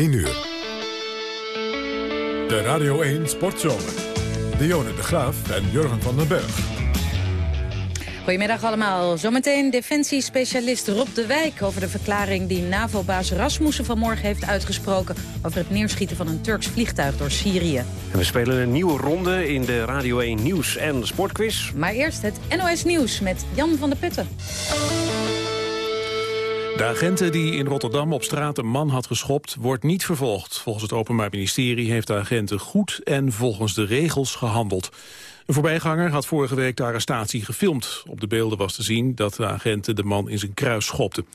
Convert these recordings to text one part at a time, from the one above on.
1 uur. De Radio 1 Sportzomer. Dionne de Graaf en Jurgen van den Berg. Goedemiddag allemaal. Zometeen defensiespecialist Rob de Wijk... over de verklaring die NAVO-baas Rasmussen vanmorgen heeft uitgesproken... over het neerschieten van een Turks vliegtuig door Syrië. En we spelen een nieuwe ronde in de Radio 1 Nieuws en Sportquiz. Maar eerst het NOS Nieuws met Jan van der Putten. De agenten die in Rotterdam op straat een man had geschopt... wordt niet vervolgd. Volgens het Openbaar Ministerie heeft de agenten goed en volgens de regels gehandeld. Een voorbijganger had vorige week de arrestatie gefilmd. Op de beelden was te zien dat de agenten de man in zijn kruis schopten.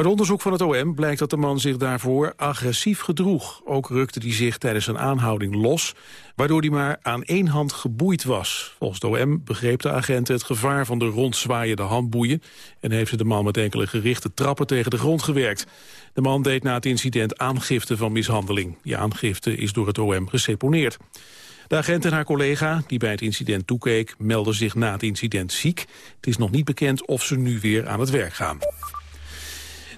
Uit onderzoek van het OM blijkt dat de man zich daarvoor agressief gedroeg. Ook rukte hij zich tijdens een aanhouding los, waardoor hij maar aan één hand geboeid was. Volgens het OM begreep de agenten het gevaar van de rondzwaaiende handboeien... en heeft de man met enkele gerichte trappen tegen de grond gewerkt. De man deed na het incident aangifte van mishandeling. Die aangifte is door het OM geseponeerd. De agent en haar collega, die bij het incident toekeek, melden zich na het incident ziek. Het is nog niet bekend of ze nu weer aan het werk gaan.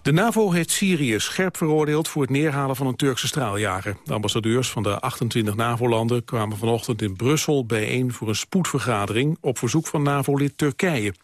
De NAVO heeft Syrië scherp veroordeeld voor het neerhalen van een Turkse straaljager. De ambassadeurs van de 28 NAVO-landen kwamen vanochtend in Brussel bijeen voor een spoedvergadering op verzoek van NAVO-lid Turkije.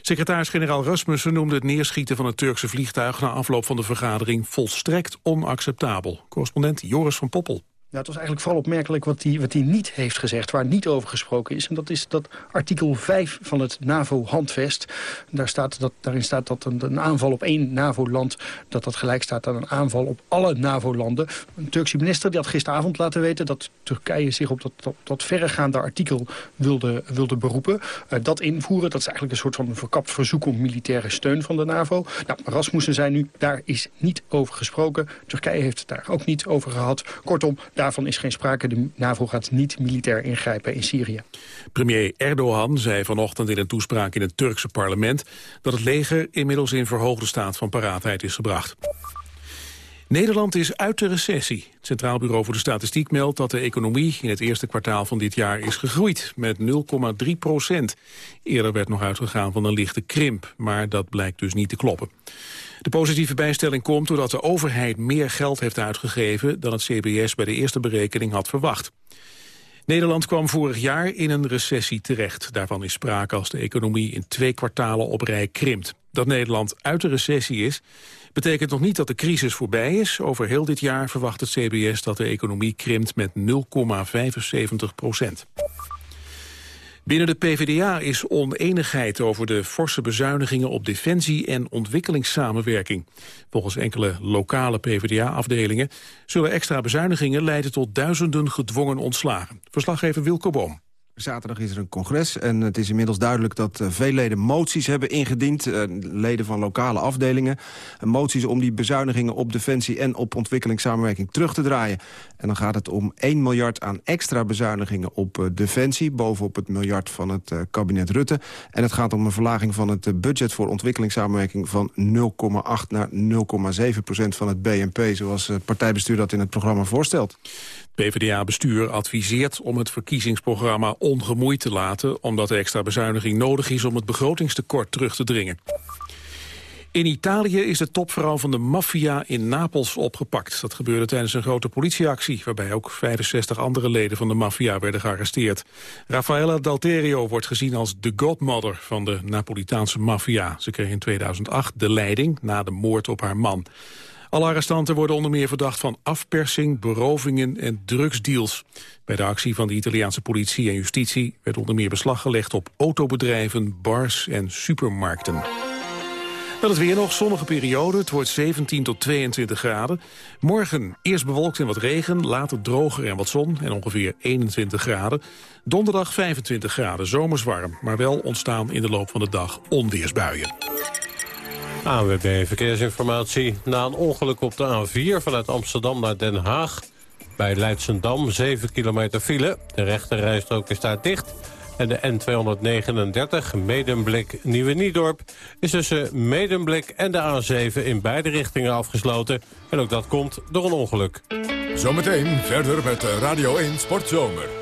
Secretaris-generaal Rasmussen noemde het neerschieten van het Turkse vliegtuig na afloop van de vergadering volstrekt onacceptabel. Correspondent Joris van Poppel. Ja, het was eigenlijk vooral opmerkelijk wat hij wat niet heeft gezegd... waar niet over gesproken is. En dat is dat artikel 5 van het NAVO-handvest. Daar staat dat, daarin staat dat een, een aanval op één NAVO-land... dat dat gelijk staat aan een aanval op alle NAVO-landen. Een Turkse minister die had gisteravond laten weten... dat Turkije zich op dat, dat, verregaande artikel wilde, wilde beroepen. Uh, dat invoeren, dat is eigenlijk een soort van verkapt verzoek... om militaire steun van de NAVO. Nou, Rasmussen zei nu, daar is niet over gesproken. Turkije heeft het daar ook niet over gehad. Kortom... Daarvan is geen sprake. De NAVO gaat niet militair ingrijpen in Syrië. Premier Erdogan zei vanochtend in een toespraak in het Turkse parlement... dat het leger inmiddels in verhoogde staat van paraatheid is gebracht. Nederland is uit de recessie. Het Centraal Bureau voor de Statistiek meldt dat de economie in het eerste kwartaal van dit jaar is gegroeid met 0,3 procent. Eerder werd nog uitgegaan van een lichte krimp, maar dat blijkt dus niet te kloppen. De positieve bijstelling komt doordat de overheid meer geld heeft uitgegeven dan het CBS bij de eerste berekening had verwacht. Nederland kwam vorig jaar in een recessie terecht. Daarvan is sprake als de economie in twee kwartalen op rij krimpt. Dat Nederland uit de recessie is, betekent nog niet dat de crisis voorbij is. Over heel dit jaar verwacht het CBS dat de economie krimpt met 0,75 procent. Binnen de PvdA is oneenigheid over de forse bezuinigingen op defensie en ontwikkelingssamenwerking. Volgens enkele lokale PvdA-afdelingen zullen extra bezuinigingen leiden tot duizenden gedwongen ontslagen. Verslaggever Wilco Boom. Zaterdag is er een congres en het is inmiddels duidelijk dat uh, veel leden moties hebben ingediend. Uh, leden van lokale afdelingen. Moties om die bezuinigingen op defensie en op ontwikkelingssamenwerking terug te draaien. En dan gaat het om 1 miljard aan extra bezuinigingen op defensie. Bovenop het miljard van het kabinet Rutte. En het gaat om een verlaging van het budget voor ontwikkelingssamenwerking van 0,8 naar 0,7 procent van het BNP. Zoals het partijbestuur dat in het programma voorstelt. PvdA-bestuur adviseert om het verkiezingsprogramma ongemoeid te laten... omdat extra bezuiniging nodig is om het begrotingstekort terug te dringen. In Italië is de topvrouw van de maffia in Napels opgepakt. Dat gebeurde tijdens een grote politieactie... waarbij ook 65 andere leden van de maffia werden gearresteerd. Raffaella Dalterio wordt gezien als de godmother van de Napolitaanse maffia. Ze kreeg in 2008 de leiding na de moord op haar man. Alle arrestanten worden onder meer verdacht van afpersing, berovingen en drugsdeals. Bij de actie van de Italiaanse politie en justitie werd onder meer beslag gelegd op autobedrijven, bars en supermarkten. Dan het weer nog, zonnige periode. Het wordt 17 tot 22 graden. Morgen eerst bewolkt en wat regen, later droger en wat zon en ongeveer 21 graden. Donderdag 25 graden, zomers warm, maar wel ontstaan in de loop van de dag onweersbuien. ANWB Verkeersinformatie. Na een ongeluk op de A4 vanuit Amsterdam naar Den Haag... bij Leidsendam 7 kilometer file. De rechterrijstrook is daar dicht. En de N239 Medemblik Nieuwe Niedorp... is tussen Medemblik en de A7 in beide richtingen afgesloten. En ook dat komt door een ongeluk. Zometeen verder met Radio 1 Sportzomer.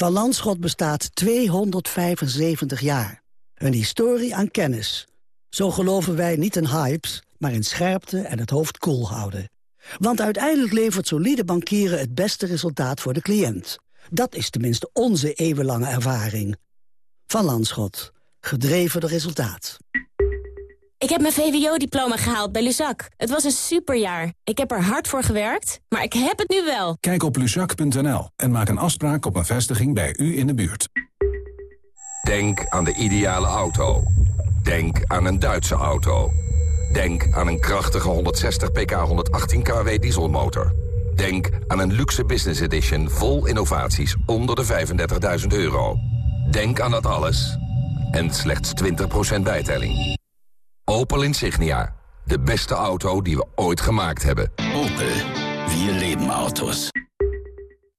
Van Landschot bestaat 275 jaar. Een historie aan kennis. Zo geloven wij niet in hypes, maar in scherpte en het hoofd koel houden. Want uiteindelijk levert solide bankieren het beste resultaat voor de cliënt. Dat is tenminste onze eeuwenlange ervaring. Van Landschot. Gedreven door resultaat. Ik heb mijn VWO-diploma gehaald bij Luzak. Het was een superjaar. Ik heb er hard voor gewerkt, maar ik heb het nu wel. Kijk op luzak.nl en maak een afspraak op een vestiging bij u in de buurt. Denk aan de ideale auto. Denk aan een Duitse auto. Denk aan een krachtige 160 pk 118 kW dieselmotor. Denk aan een luxe business edition vol innovaties onder de 35.000 euro. Denk aan dat alles. En slechts 20% bijtelling. Opel Insignia. De beste auto die we ooit gemaakt hebben. Opel. Vier leven auto's.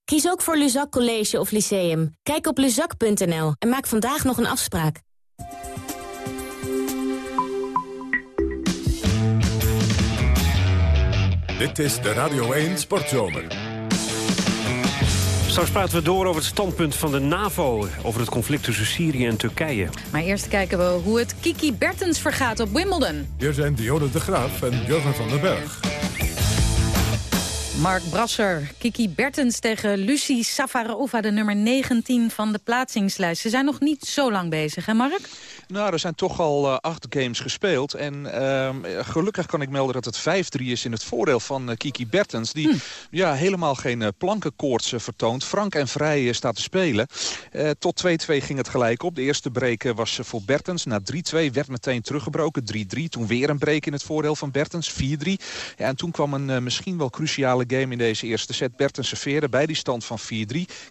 Kies ook voor Luzak College of Lyceum. Kijk op luzak.nl en maak vandaag nog een afspraak. Dit is de Radio 1 Sportzomer. Straks praten we door over het standpunt van de NAVO... over het conflict tussen Syrië en Turkije. Maar eerst kijken we hoe het Kiki Bertens vergaat op Wimbledon. Hier zijn Dionne de Graaf en Jurgen van den Berg. Mark Brasser, Kiki Bertens tegen Lucie Safarova, de nummer 19 van de plaatsingslijst. Ze zijn nog niet zo lang bezig, hè Mark? Nou, er zijn toch al uh, acht games gespeeld. En uh, gelukkig kan ik melden dat het 5-3 is in het voordeel van uh, Kiki Bertens. Die hm. ja, helemaal geen uh, plankenkoorts vertoont. Frank en vrij staat te spelen. tot 2-2 ging het gelijk op. De eerste break was voor Bertens. Na 3-2 werd meteen teruggebroken. 3-3. Toen weer een break in het voordeel van Bertens. 4-3. Ja, en toen kwam een misschien wel cruciale game in deze eerste set. Bertens serveerde bij die stand van 4-3.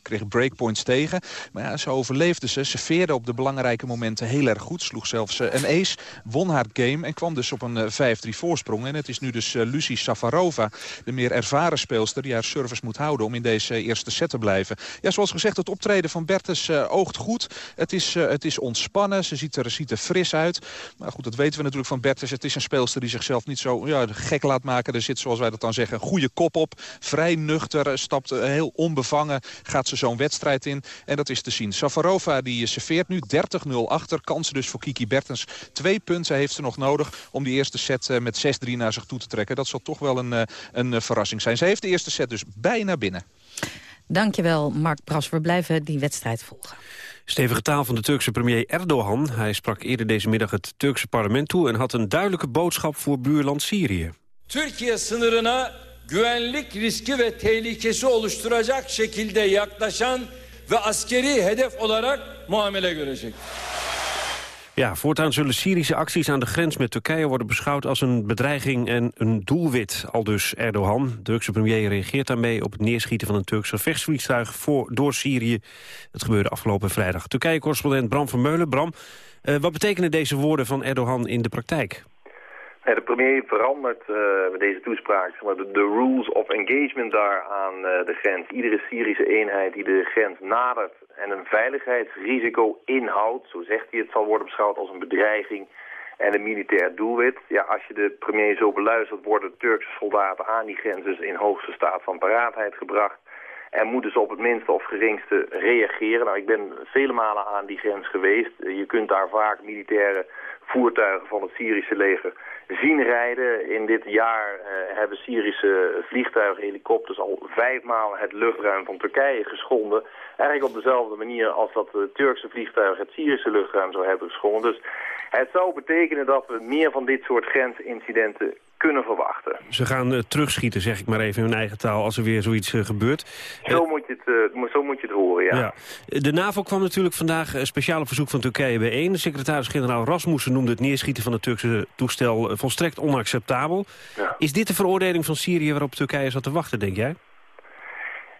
Kreeg breakpoints tegen. Maar ja, ze overleefde ze. Serveerde op de belangrijke momenten heel erg goed. Sloeg zelfs eh, een ace, won haar game en kwam dus op een 5-3 eh, voorsprong. En het is nu dus eh, Lucie Safarova, de meer ervaren speelster... die haar service moet houden om in deze eerste set te blijven. Ja, zoals gezegd, het optreden van Bertens oogt goed. Het is, het is ontspannen, ze ziet er, ziet er fris uit. Maar goed, dat weten we natuurlijk van Bertens. Het is een speelster die zichzelf niet zo ja, gek laat maken. Er zit, zoals wij dat dan zeggen, een goede kop op. Vrij nuchter, stapt heel onbevangen, gaat ze zo'n wedstrijd in. En dat is te zien. Safarova die serveert nu 30-0 achter. Kansen dus voor Kiki Bertens. Twee punten heeft ze nog nodig om die eerste set eh, met 6-3 naar zich toe te trekken. Dat zal toch wel een, eh, een eh, verrassing zijn. Ze heeft de eerste set dus bijna binnen. Dankjewel, Mark Pras. We blijven die wedstrijd volgen. Stevige taal van de Turkse premier Erdogan. Hij sprak eerder deze middag het Turkse parlement toe... en had een duidelijke boodschap voor buurland Syrië. Türkiye sınırına güvenlik riski ve tehlikesi oluşturacak şekilde yaklaşan ve askeri hedef olarak muamele görecek. Ja, voortaan zullen Syrische acties aan de grens met Turkije worden beschouwd als een bedreiging en een doelwit. Al dus Erdogan. De Turkse premier reageert daarmee op het neerschieten van een Turks gevechtsvliegtuig voor, door Syrië. Het gebeurde afgelopen vrijdag. Turkije-correspondent Bram van Meulen. Bram, uh, wat betekenen deze woorden van Erdogan in de praktijk? De premier verandert uh, met deze toespraak de, rules of engagement daar aan uh, de grens. Iedere Syrische eenheid die de grens nadert en een veiligheidsrisico inhoudt, zo zegt hij het, zal worden beschouwd als een bedreiging en een militair doelwit. Ja, als je de premier zo beluistert, worden Turkse soldaten aan die grens dus in hoogste staat van paraatheid gebracht. En moeten ze op het minste of geringste reageren. Nou, ik ben vele malen aan die grens geweest. Je kunt daar vaak militaire voertuigen van het Syrische leger zien rijden. In dit jaar uh, hebben Syrische vliegtuigen, helikopters al vijfmaal het luchtruim van Turkije geschonden. Eigenlijk op dezelfde manier als dat de Turkse vliegtuigen het Syrische luchtruim zou hebben geschonden. Dus het zou betekenen dat we meer van dit soort grensincidenten kunnen verwachten. Ze gaan uh, terugschieten, zeg ik maar even in hun eigen taal, als er weer zoiets uh, gebeurt. Zo, moet je het, zo moet je het horen, ja. ja. De NAVO kwam natuurlijk vandaag een speciale verzoek van Turkije bijeen. Secretaris-generaal Rasmussen noemde het neerschieten van het Turkse toestel volstrekt onacceptabel. Ja. Is dit de veroordeling van Syrië waarop Turkije zat te wachten, denk jij?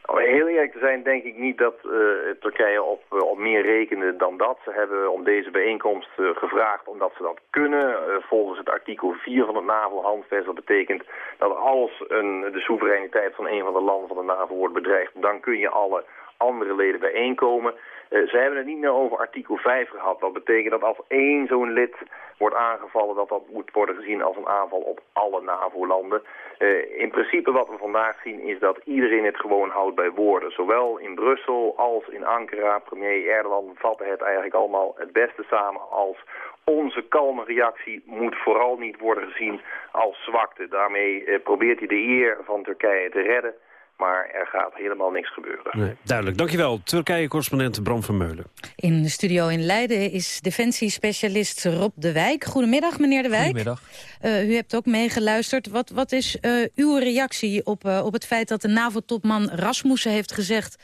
Om heel eerlijk te zijn denk ik niet dat uh, Turkije op, uh, op meer rekende dan dat. Ze hebben om deze bijeenkomst uh, gevraagd omdat ze dat kunnen. volgens het artikel 4 van het NAVO-handvest. Dat betekent dat als een, de soevereiniteit van een van de landen van de NAVO wordt bedreigd... dan kun je alle andere leden bijeenkomen. Uh, ze hebben het niet meer over artikel 5 gehad. Dat betekent dat als één zo'n lid wordt aangevallen... dat dat moet worden gezien als een aanval op alle NAVO-landen. Uh, in principe wat we vandaag zien is dat iedereen het gewoon houdt bij woorden. Zowel in Brussel als in Ankara. Premier Erdogan vatte het eigenlijk allemaal het beste samen als onze kalme reactie moet vooral niet worden gezien als zwakte. Daarmee eh, probeert hij de eer van Turkije te redden. Maar er gaat helemaal niks gebeuren. Nee, duidelijk. Dankjewel. Turkije-correspondent Bram van Meulen. In de studio in Leiden is defensiespecialist Rob de Wijk. Goedemiddag, meneer de Wijk. Goedemiddag. Uh, u hebt ook meegeluisterd. Wat, wat is uh, uw reactie op, uh, op het feit dat de NAVO-topman Rasmussen heeft gezegd...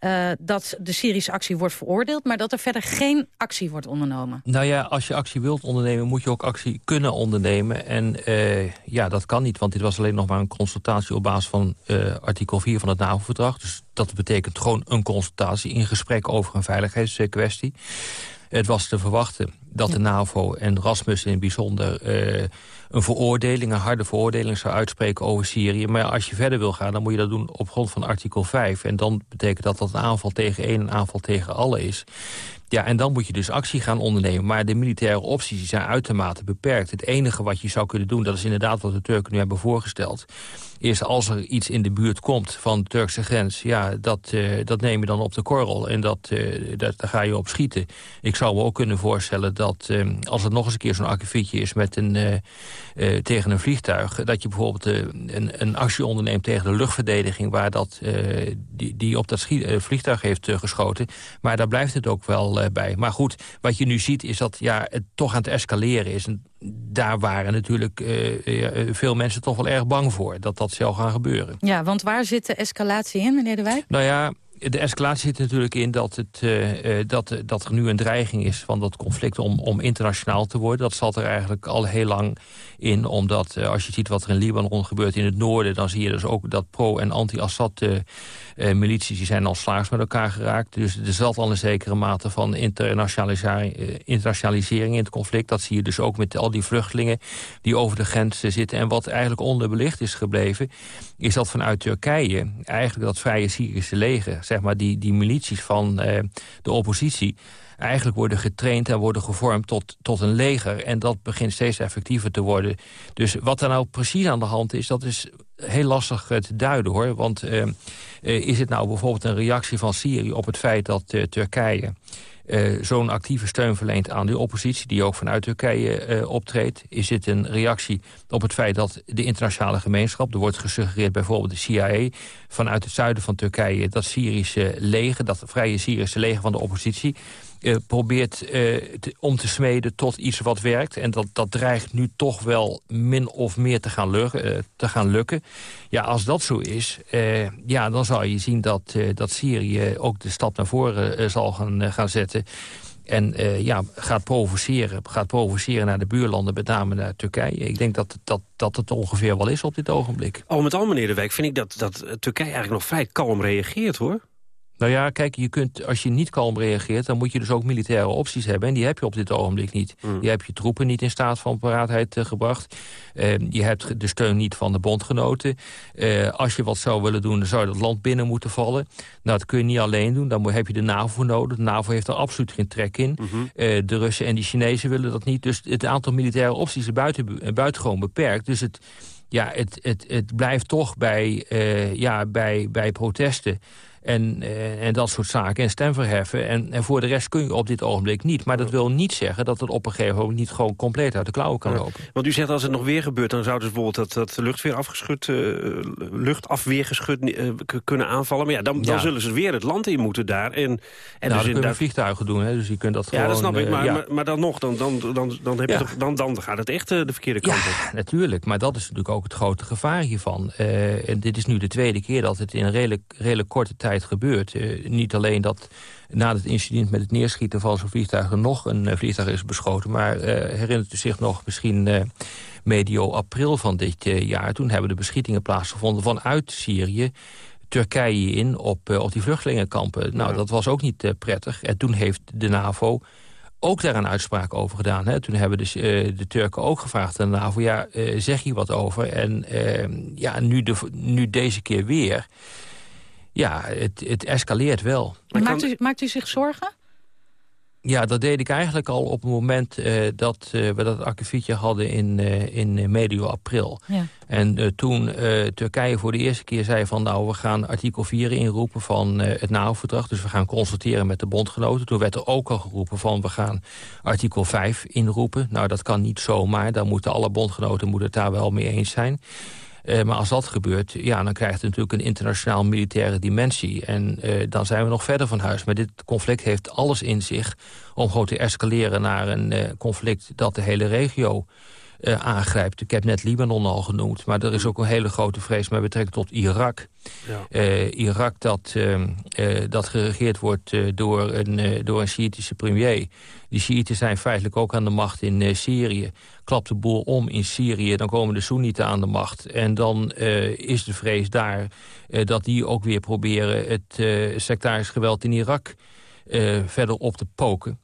Uh, dat de Syrische actie wordt veroordeeld... maar dat er verder geen actie wordt ondernomen. Nou ja, als je actie wilt ondernemen... moet je ook actie kunnen ondernemen. En uh, ja, dat kan niet, want dit was alleen nog maar een consultatie... op basis van uh, artikel 4 van het NAVO-verdrag. Dus dat betekent gewoon een consultatie... in gesprek over een veiligheidskwestie. Het was te verwachten dat de NAVO en Rasmussen in het bijzonder een veroordeling, een harde veroordeling zou uitspreken over Syrië. Maar als je verder wil gaan, dan moet je dat doen op grond van artikel 5. En dan betekent dat dat een aanval tegen één, een aanval tegen alle is. Ja, en dan moet je dus actie gaan ondernemen. Maar de militaire opties zijn uitermate beperkt. Het enige wat je zou kunnen doen, dat is inderdaad wat de Turken nu hebben voorgesteld is als er iets in de buurt komt van de Turkse grens... ja, dat, uh, dat neem je dan op de korrel en dat, uh, dat, daar ga je op schieten. Ik zou me ook kunnen voorstellen dat uh, als het nog eens een keer zo'n akkefietje is... Met een, tegen een vliegtuig, dat je bijvoorbeeld een, een actie onderneemt tegen de luchtverdediging... waar dat, die, die op dat vliegtuig heeft geschoten. Maar daar blijft het ook wel bij. Maar goed, wat je nu ziet is dat ja, het toch aan het escaleren is... daar waren natuurlijk veel mensen toch wel erg bang voor... dat dat zou gaan gebeuren. Ja, want waar zit de escalatie in, meneer De Wijk? Nou ja, de escalatie zit natuurlijk in dat, het, uh, dat, dat er nu een dreiging is van dat conflict om, om internationaal te worden. Dat zat er eigenlijk al heel lang in, omdat uh, als je ziet wat er in Libanon gebeurt in het noorden, dan zie je dus ook dat pro- en anti-Assad milities die zijn al slaags met elkaar geraakt. Dus er zat al een zekere mate van internationalisering, internationalisering in het conflict. Dat zie je dus ook met al die vluchtelingen die over de grens zitten. En wat eigenlijk onderbelicht is gebleven, is dat vanuit Turkije eigenlijk dat vrije Syrische leger zeg maar, die, die milities van uh, de oppositie eigenlijk worden getraind en worden gevormd tot, tot een leger. En dat begint steeds effectiever te worden. Dus wat er nou precies aan de hand is, dat is heel lastig te duiden hoor. Want uh, is het nou bijvoorbeeld een reactie van Syrië op het feit dat Turkije uh, zo'n actieve steun verleent aan de oppositie... die ook vanuit Turkije uh, optreedt? Is dit een reactie op het feit dat de internationale gemeenschap... er wordt gesuggereerd bijvoorbeeld de CIA vanuit het zuiden van Turkije... dat Syrische leger, dat vrije Syrische leger van de oppositie... Uh, probeert te, om te smeden tot iets wat werkt. En dat, dat dreigt nu toch wel min of meer te gaan, lukken, uh, te gaan lukken. Ja, als dat zo is, ja, dan zal je zien dat, dat Syrië ook de stap naar voren zal gaan, gaan zetten. En ja, gaat provoceren, gaat provoceren naar de buurlanden, met name naar Turkije. Ik denk dat, dat, dat het ongeveer wel is op dit ogenblik. Al met al, meneer De Wijk, vind ik dat, dat Turkije eigenlijk nog vrij kalm reageert, hoor. Nou ja, kijk, je kunt, als je niet kalm reageert... dan moet je dus ook militaire opties hebben. En die heb je op dit ogenblik niet. Mm. Je hebt je troepen niet in staat van paraatheid uh, gebracht. Uh, je hebt de steun niet van de bondgenoten. Uh, als je wat zou willen doen, dan zou je dat land binnen moeten vallen. Nou, dat kun je niet alleen doen. Dan heb je de NAVO nodig. De NAVO heeft er absoluut geen trek in. Mm -hmm. de Russen en de Chinezen willen dat niet. Dus het aantal militaire opties is buiten, buitengewoon beperkt. Dus het, ja, het, het, het blijft toch bij, ja, bij, bij protesten... En, uh, en dat soort zaken. En stem verheffen. En, en voor de rest kun je op dit ogenblik niet. Maar dat wil niet zeggen dat het op een gegeven moment niet gewoon compleet uit de klauwen kan lopen. Want u zegt als het nog weer gebeurt, dan zou dus bijvoorbeeld dat, dat luchtweer afgeschud, uh, luchtafweergeschut uh, kunnen aanvallen. Maar ja, dan, dan ja. zullen ze weer het land in moeten daar. En, en nou, dus dat kunnen daar... vliegtuigen doen, hè? dus je kunt dat gewoon... Ja, dat snap ik, maar, ja. maar, maar, dan nog, dan, dan, dan, dan, heb je toch, dan, dan gaat het echt de verkeerde kant ja, op. natuurlijk, maar dat is natuurlijk ook het grote gevaar hiervan. en dit is nu de tweede keer dat het in een redelijk, redelijk korte tijd gebeurt niet alleen dat na het incident met het neerschieten van zo'n vliegtuig... er nog een uh, vliegtuig is beschoten. Maar uh, herinnert u zich nog misschien medio april van dit jaar... toen hebben de beschietingen plaatsgevonden vanuit Syrië... Turkije in op, op die vluchtelingenkampen. Nou, dat was ook niet prettig. En toen heeft de NAVO ook daar een uitspraak over gedaan. Hè. Toen hebben dus, uh, de Turken ook gevraagd aan de NAVO... ja, uh, zeg je wat over? En uh, ja, nu, de, nu deze keer weer ja, het, het escaleert wel. Maakt u, maakt u zich zorgen? Ja, dat deed ik eigenlijk al op het moment uh, dat uh, we dat akkefietje hadden in, uh, in medio april. Ja. En toen Turkije voor de eerste keer zei van... nou, we gaan artikel 4 inroepen van het NAO-verdrag. Dus we gaan consulteren met de bondgenoten. Toen werd er ook al geroepen van we gaan artikel 5 inroepen. Nou, dat kan niet zomaar. Daar moeten alle bondgenoten moeten het daar wel mee eens zijn. Uh, maar als dat gebeurt, ja, dan krijgt het natuurlijk een internationaal militaire dimensie. En uh, dan zijn we nog verder van huis. Maar dit conflict heeft alles in zich om gewoon te escaleren naar een uh, conflict dat de hele regio uh, aangrijpt. Ik heb net Libanon al genoemd, maar er is ook een hele grote vrees met betrekking tot Irak. Ja. Uh, Irak dat, uh, dat geregeerd wordt door, een, door een Shiïtische premier. Die Shiiten zijn feitelijk ook aan de macht in Syrië. Klapt de boel om in Syrië, dan komen de Soenieten aan de macht. En dan is de vrees daar dat die ook weer proberen het sectarisch geweld in Irak verder op te poken.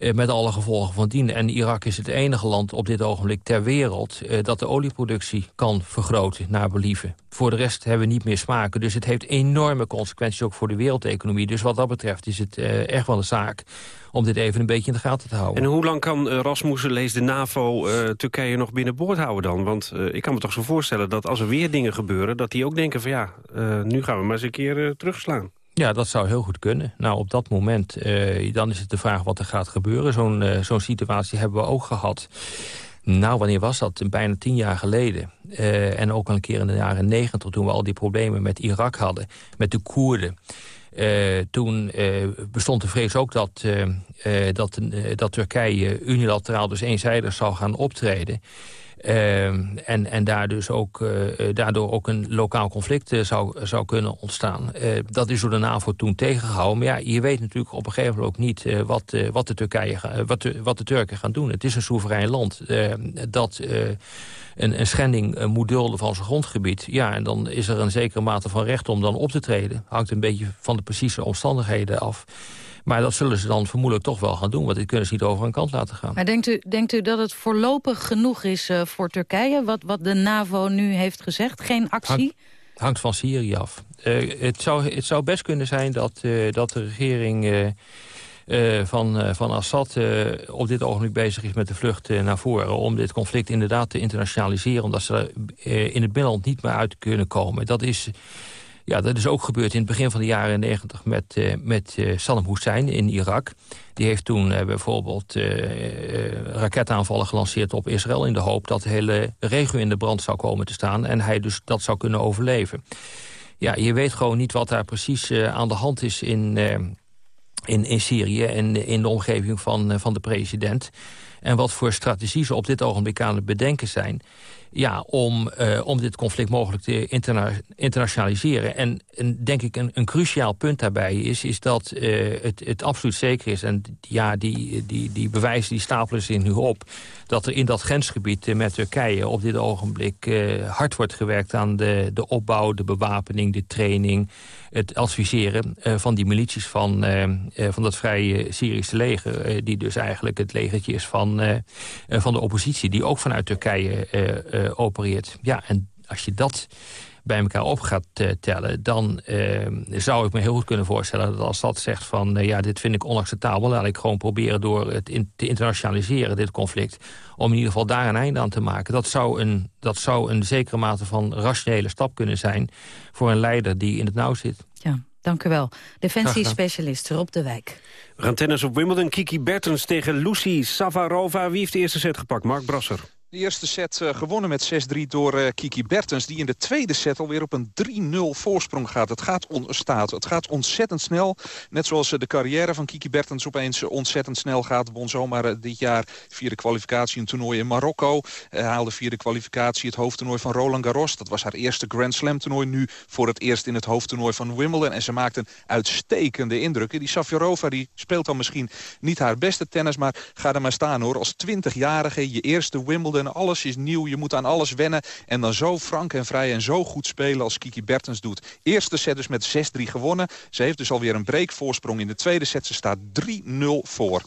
Eh, met alle gevolgen van dien. En Irak is het enige land op dit ogenblik ter wereld... Eh, dat de olieproductie kan vergroten naar believen. Voor de rest hebben we niet meer smaken. Dus het heeft enorme consequenties ook voor de wereldeconomie. Dus wat dat betreft is het uh, echt wel een zaak om dit even een beetje in de gaten te houden. En hoe lang kan Rasmussen, lees de NAVO, Turkije nog binnenboord houden dan? Want ik kan me toch zo voorstellen dat als er weer dingen gebeuren... dat die ook denken van ja, nu gaan we maar eens een keer terugslaan. Ja, dat zou heel goed kunnen. Nou, op dat moment, uh, dan is het de vraag wat er gaat gebeuren. Zo'n uh, zo'n situatie hebben we ook gehad. Nou, wanneer was dat? Bijna tien jaar geleden. Uh, en ook al een keer in de jaren negentig... toen we al die problemen met Irak hadden, met de Koerden. toen bestond de vrees ook dat, dat, dat Turkije unilateraal dus eenzijdig zou gaan optreden... Uh, en, en daar dus ook, uh, daardoor ook een lokaal conflict uh, zou, zou kunnen ontstaan. dat is door de NAVO toen tegengehouden. Maar ja, je weet natuurlijk op een gegeven moment ook niet wat, wat, de Turkije, wat, de, wat de Turken gaan doen. Het is een soeverein land dat een, een schending moet dulden van zijn grondgebied. Ja, en dan is er een zekere mate van recht om dan op te treden. Hangt een beetje van de precieze omstandigheden af. Maar dat zullen ze dan vermoedelijk toch wel gaan doen. Want dit kunnen ze niet over een kant laten gaan. Maar denkt u, denkt u dat het voorlopig genoeg is uh, voor Turkije? Wat, wat de NAVO nu heeft gezegd? Geen actie? Hangt, hangt van Syrië af. Uh, het, zou, het zou best kunnen zijn dat, uh, dat de regering... Uh, van, uh, van Assad uh, op dit ogenblik bezig is met de vlucht naar voren... om dit conflict inderdaad te internationaliseren... omdat ze er in het binnenland niet meer uit kunnen komen. Dat is ja, dat is ook gebeurd in het begin van de jaren negentig met, uh, met uh, Saddam Hussein in Irak. Die heeft toen uh, bijvoorbeeld raketaanvallen gelanceerd op Israël... in de hoop dat de hele regio in de brand zou komen te staan... en hij dus dat zou kunnen overleven. Ja, je weet gewoon niet wat daar precies aan de hand is in, in, in Syrië... en in de omgeving van, van de president. En wat voor strategie ze op dit ogenblik aan het bedenken zijn ja, om, uh, om dit conflict mogelijk te interna internationaliseren. En, en, denk ik een, een cruciaal punt daarbij is, is dat uh, het, het absoluut zeker is... en ja, die, die, die bewijzen die stapelen zich nu op... dat er in dat grensgebied uh, met Turkije op dit ogenblik hard wordt gewerkt... aan de, de opbouw, de bewapening, de training het adviseren van die milities van, van dat vrije Syrische leger... Die dus eigenlijk het legertje is van, van de oppositie... die ook vanuit Turkije opereert. Ja, en als je dat bij elkaar op gaat tellen... dan zou ik me heel goed kunnen voorstellen dat als dat zegt van... ja, dit vind ik onacceptabel, laat ik gewoon proberen door het in, te internationaliseren, dit conflict... om in ieder geval daar een einde aan te maken. Dat zou een, dat zou een zekere mate van rationele stap kunnen zijn... voor een leider die in het nauw zit. Ja, dank u wel. Defensiespecialist Rob de Wijk. We gaan tennis op Wimbledon. Kiki Bertens tegen Lucy Savarova. Wie heeft de eerste set gepakt? Mark Brasser. De eerste set uh, gewonnen met 6-3 door uh, Kiki Bertens... die in de tweede set alweer op een 3-0 voorsprong gaat. Het gaat, on staat. het gaat ontzettend snel. Net zoals de carrière van Kiki Bertens opeens ontzettend snel gaat. Won zomaar dit jaar via de kwalificatie een toernooi in Marokko. haalde via de kwalificatie het hoofdtoernooi van Roland Garros. Dat was haar eerste Grand Slam toernooi. Nu voor het eerst in het hoofdtoernooi van Wimbledon. En ze maakt een uitstekende indruk. Die Safiorova die speelt dan misschien niet haar beste tennis... maar ga er maar staan hoor. Als 20-jarige je eerste Wimbledon en alles is nieuw. Je moet aan alles wennen. En dan zo frank en vrij en zo goed spelen als Kiki Bertens doet. Eerste set dus met 6-3 gewonnen. Ze heeft dus alweer een breakvoorsprong in de tweede set. Ze staat 3-0 voor.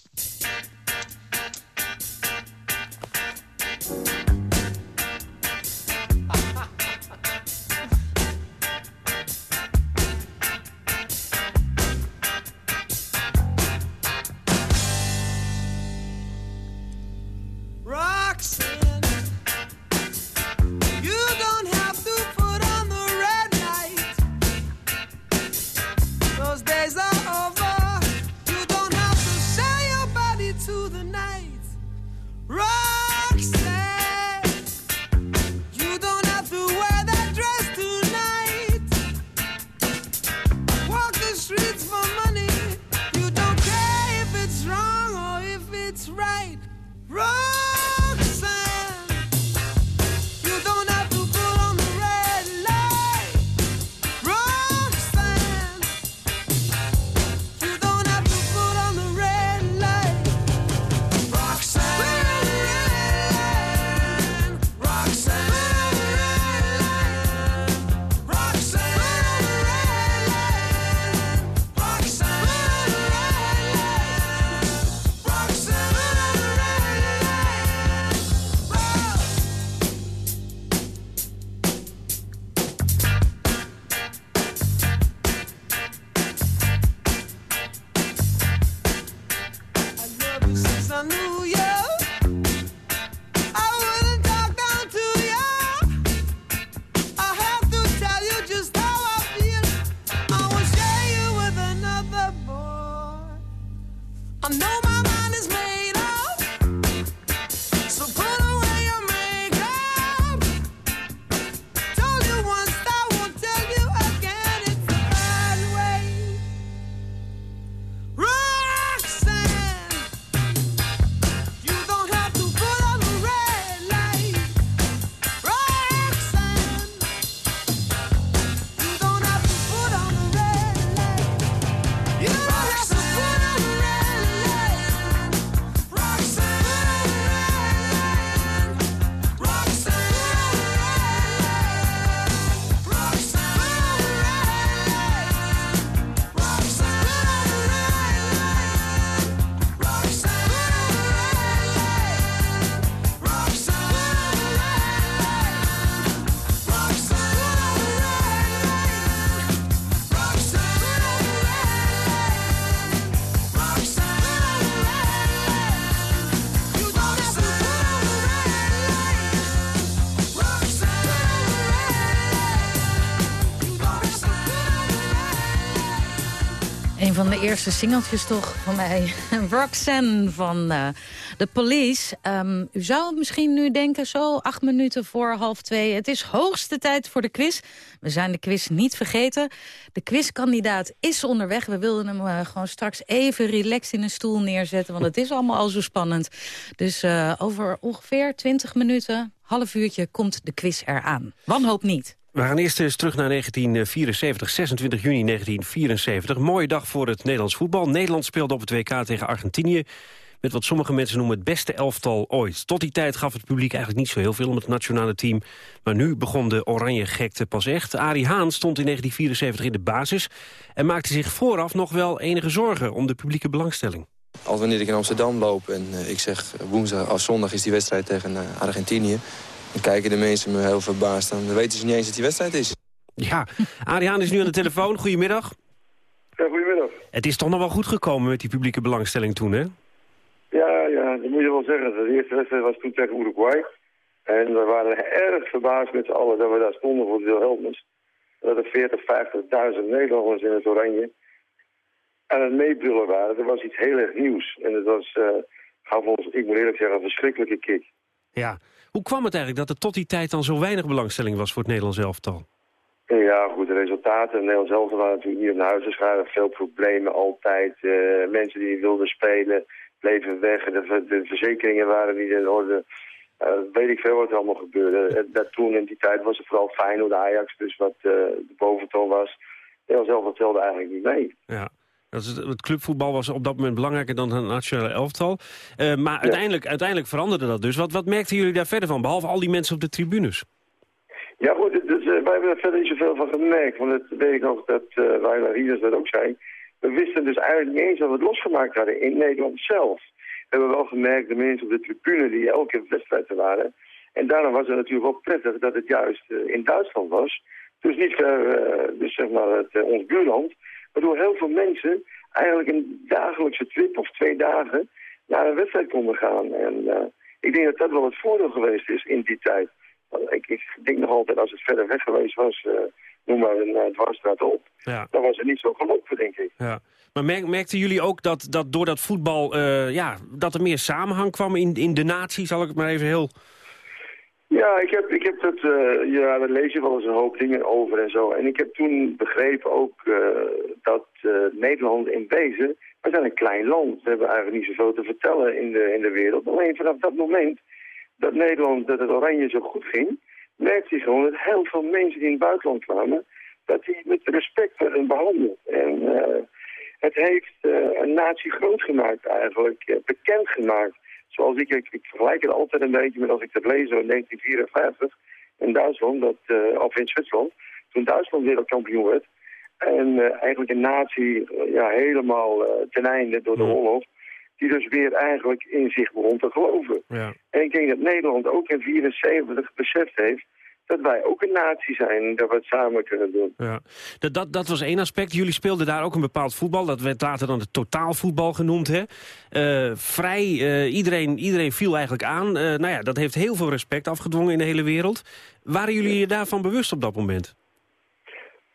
Een van de eerste singeltjes toch van mij. Roxanne van uh, Police. Um, u zou misschien nu denken, zo acht minuten voor half twee. Het is hoogste tijd voor de quiz. We zijn de quiz niet vergeten. De quizkandidaat is onderweg. We wilden hem uh, gewoon straks even relaxed in een stoel neerzetten. Want het is allemaal al zo spannend. Dus uh, over ongeveer twintig minuten, half uurtje, komt de quiz eraan. Wanhoop niet. We gaan eerst eens terug naar 1974, 26 juni 1974. Mooie dag voor het Nederlands voetbal. Nederland speelde op het WK tegen Argentinië... met wat sommige mensen noemen het beste elftal ooit. Tot die tijd gaf het publiek eigenlijk niet zo heel veel om het nationale team. Maar nu begon de oranje gekte pas echt. Arie Haan stond in 1974 in de basis... en maakte zich vooraf nog wel enige zorgen om de publieke belangstelling. Als wanneer ik in Amsterdam loop en uh, ik zeg woensdag of zondag is die wedstrijd tegen uh, Argentinië... Dan kijken de mensen me heel verbaasd. Dan weten ze niet eens dat die wedstrijd is. Ja, Ariaan is nu aan de telefoon. Goedemiddag. Ja, goedemiddag. Het is toch nog wel goed gekomen met die publieke belangstelling toen, hè? Ja, ja, dat moet je wel zeggen. De eerste wedstrijd was toen tegen Uruguay. En we waren erg verbaasd met z'n allen dat we daar stonden voor de Wilhelmus. Dat er 40, 50.000 Nederlanders in het oranje aan het meebrullen waren. Dat was iets heel erg nieuws. En het was, uh, gaf ons, ik moet eerlijk zeggen, een verschrikkelijke kick. Ja, hoe kwam het eigenlijk dat er tot die tijd dan zo weinig belangstelling was voor het Nederlands elftal? Ja, goed, de resultaten. Het Nederlands elftal waren natuurlijk niet op naar huis geschreven. Veel problemen altijd. Uh, mensen die wilden spelen bleven weg. De, de verzekeringen waren niet in orde. Uh, weet ik veel wat er allemaal gebeurde. Uh, dat toen in die tijd was het vooral Feyenoord, Ajax, dus wat de boventoon was. Nederlands elftal telde eigenlijk niet mee. Ja. Het clubvoetbal was op dat moment belangrijker dan het nationale elftal. Uh, maar uiteindelijk, uiteindelijk veranderde dat dus. Wat, wat merkten jullie daar verder van, behalve al die mensen op de tribunes? Ja goed, dus, uh, wij hebben er verder niet zoveel van gemerkt. Want het weet ik nog dat uh, wij Rieders dat ook zei. We wisten dus eigenlijk niet eens dat we het losgemaakt hadden in Nederland zelf. We hebben wel gemerkt, de mensen op de tribune die elke wedstrijd waren. En daarom was het natuurlijk wel prettig dat het juist in Duitsland was. Dus niet ver, dus zeg maar het, ons buurland. Waardoor heel veel mensen eigenlijk een dagelijkse trip of twee dagen naar een wedstrijd konden gaan. En uh, ik denk dat dat wel het voordeel geweest is in die tijd. Ik, ik denk nog altijd, als het verder weg geweest was, uh, noem maar een uh, dwarsstraat op, ja. dan was het niet zo gelopen, denk ik. Ja. Maar merk, merkten jullie ook dat, dat door dat voetbal, ja, dat er meer samenhang kwam in, in de natie, zal ik het maar even heel ja, ik heb, ik heb dat, uh, ja, daar lees je wel eens een hoop dingen over en zo. En ik heb toen begrepen ook uh, dat uh, Nederland in wezen, we zijn een klein land. We hebben eigenlijk niet zoveel te vertellen in de, in de wereld. Alleen vanaf dat moment dat Nederland, dat het oranje zo goed ging, merkte je gewoon dat heel veel mensen die in het buitenland kwamen, dat die met respect werden behandeld. En het heeft een natie groot gemaakt eigenlijk, bekend gemaakt zoals ik, ik, ik, vergelijk het altijd een beetje met als ik dat lees in 1954 in Duitsland, dat, uh, of in Zwitserland, toen Duitsland wereldkampioen werd. En uh, eigenlijk een natie uh, ja, helemaal ten einde door de oorlog, die dus weer eigenlijk in zich begon te geloven. Ja. En ik denk dat Nederland ook in 1974 beseft heeft dat wij ook een natie zijn, dat we het samen kunnen doen. Ja. Dat, dat, dat was één aspect. Jullie speelden daar ook een bepaald voetbal. Dat werd later dan het totaalvoetbal genoemd. Hè? Uh, vrij, uh, iedereen, iedereen viel eigenlijk aan. Uh, nou ja, dat heeft heel veel respect afgedwongen in de hele wereld. Waren jullie je daarvan bewust op dat moment?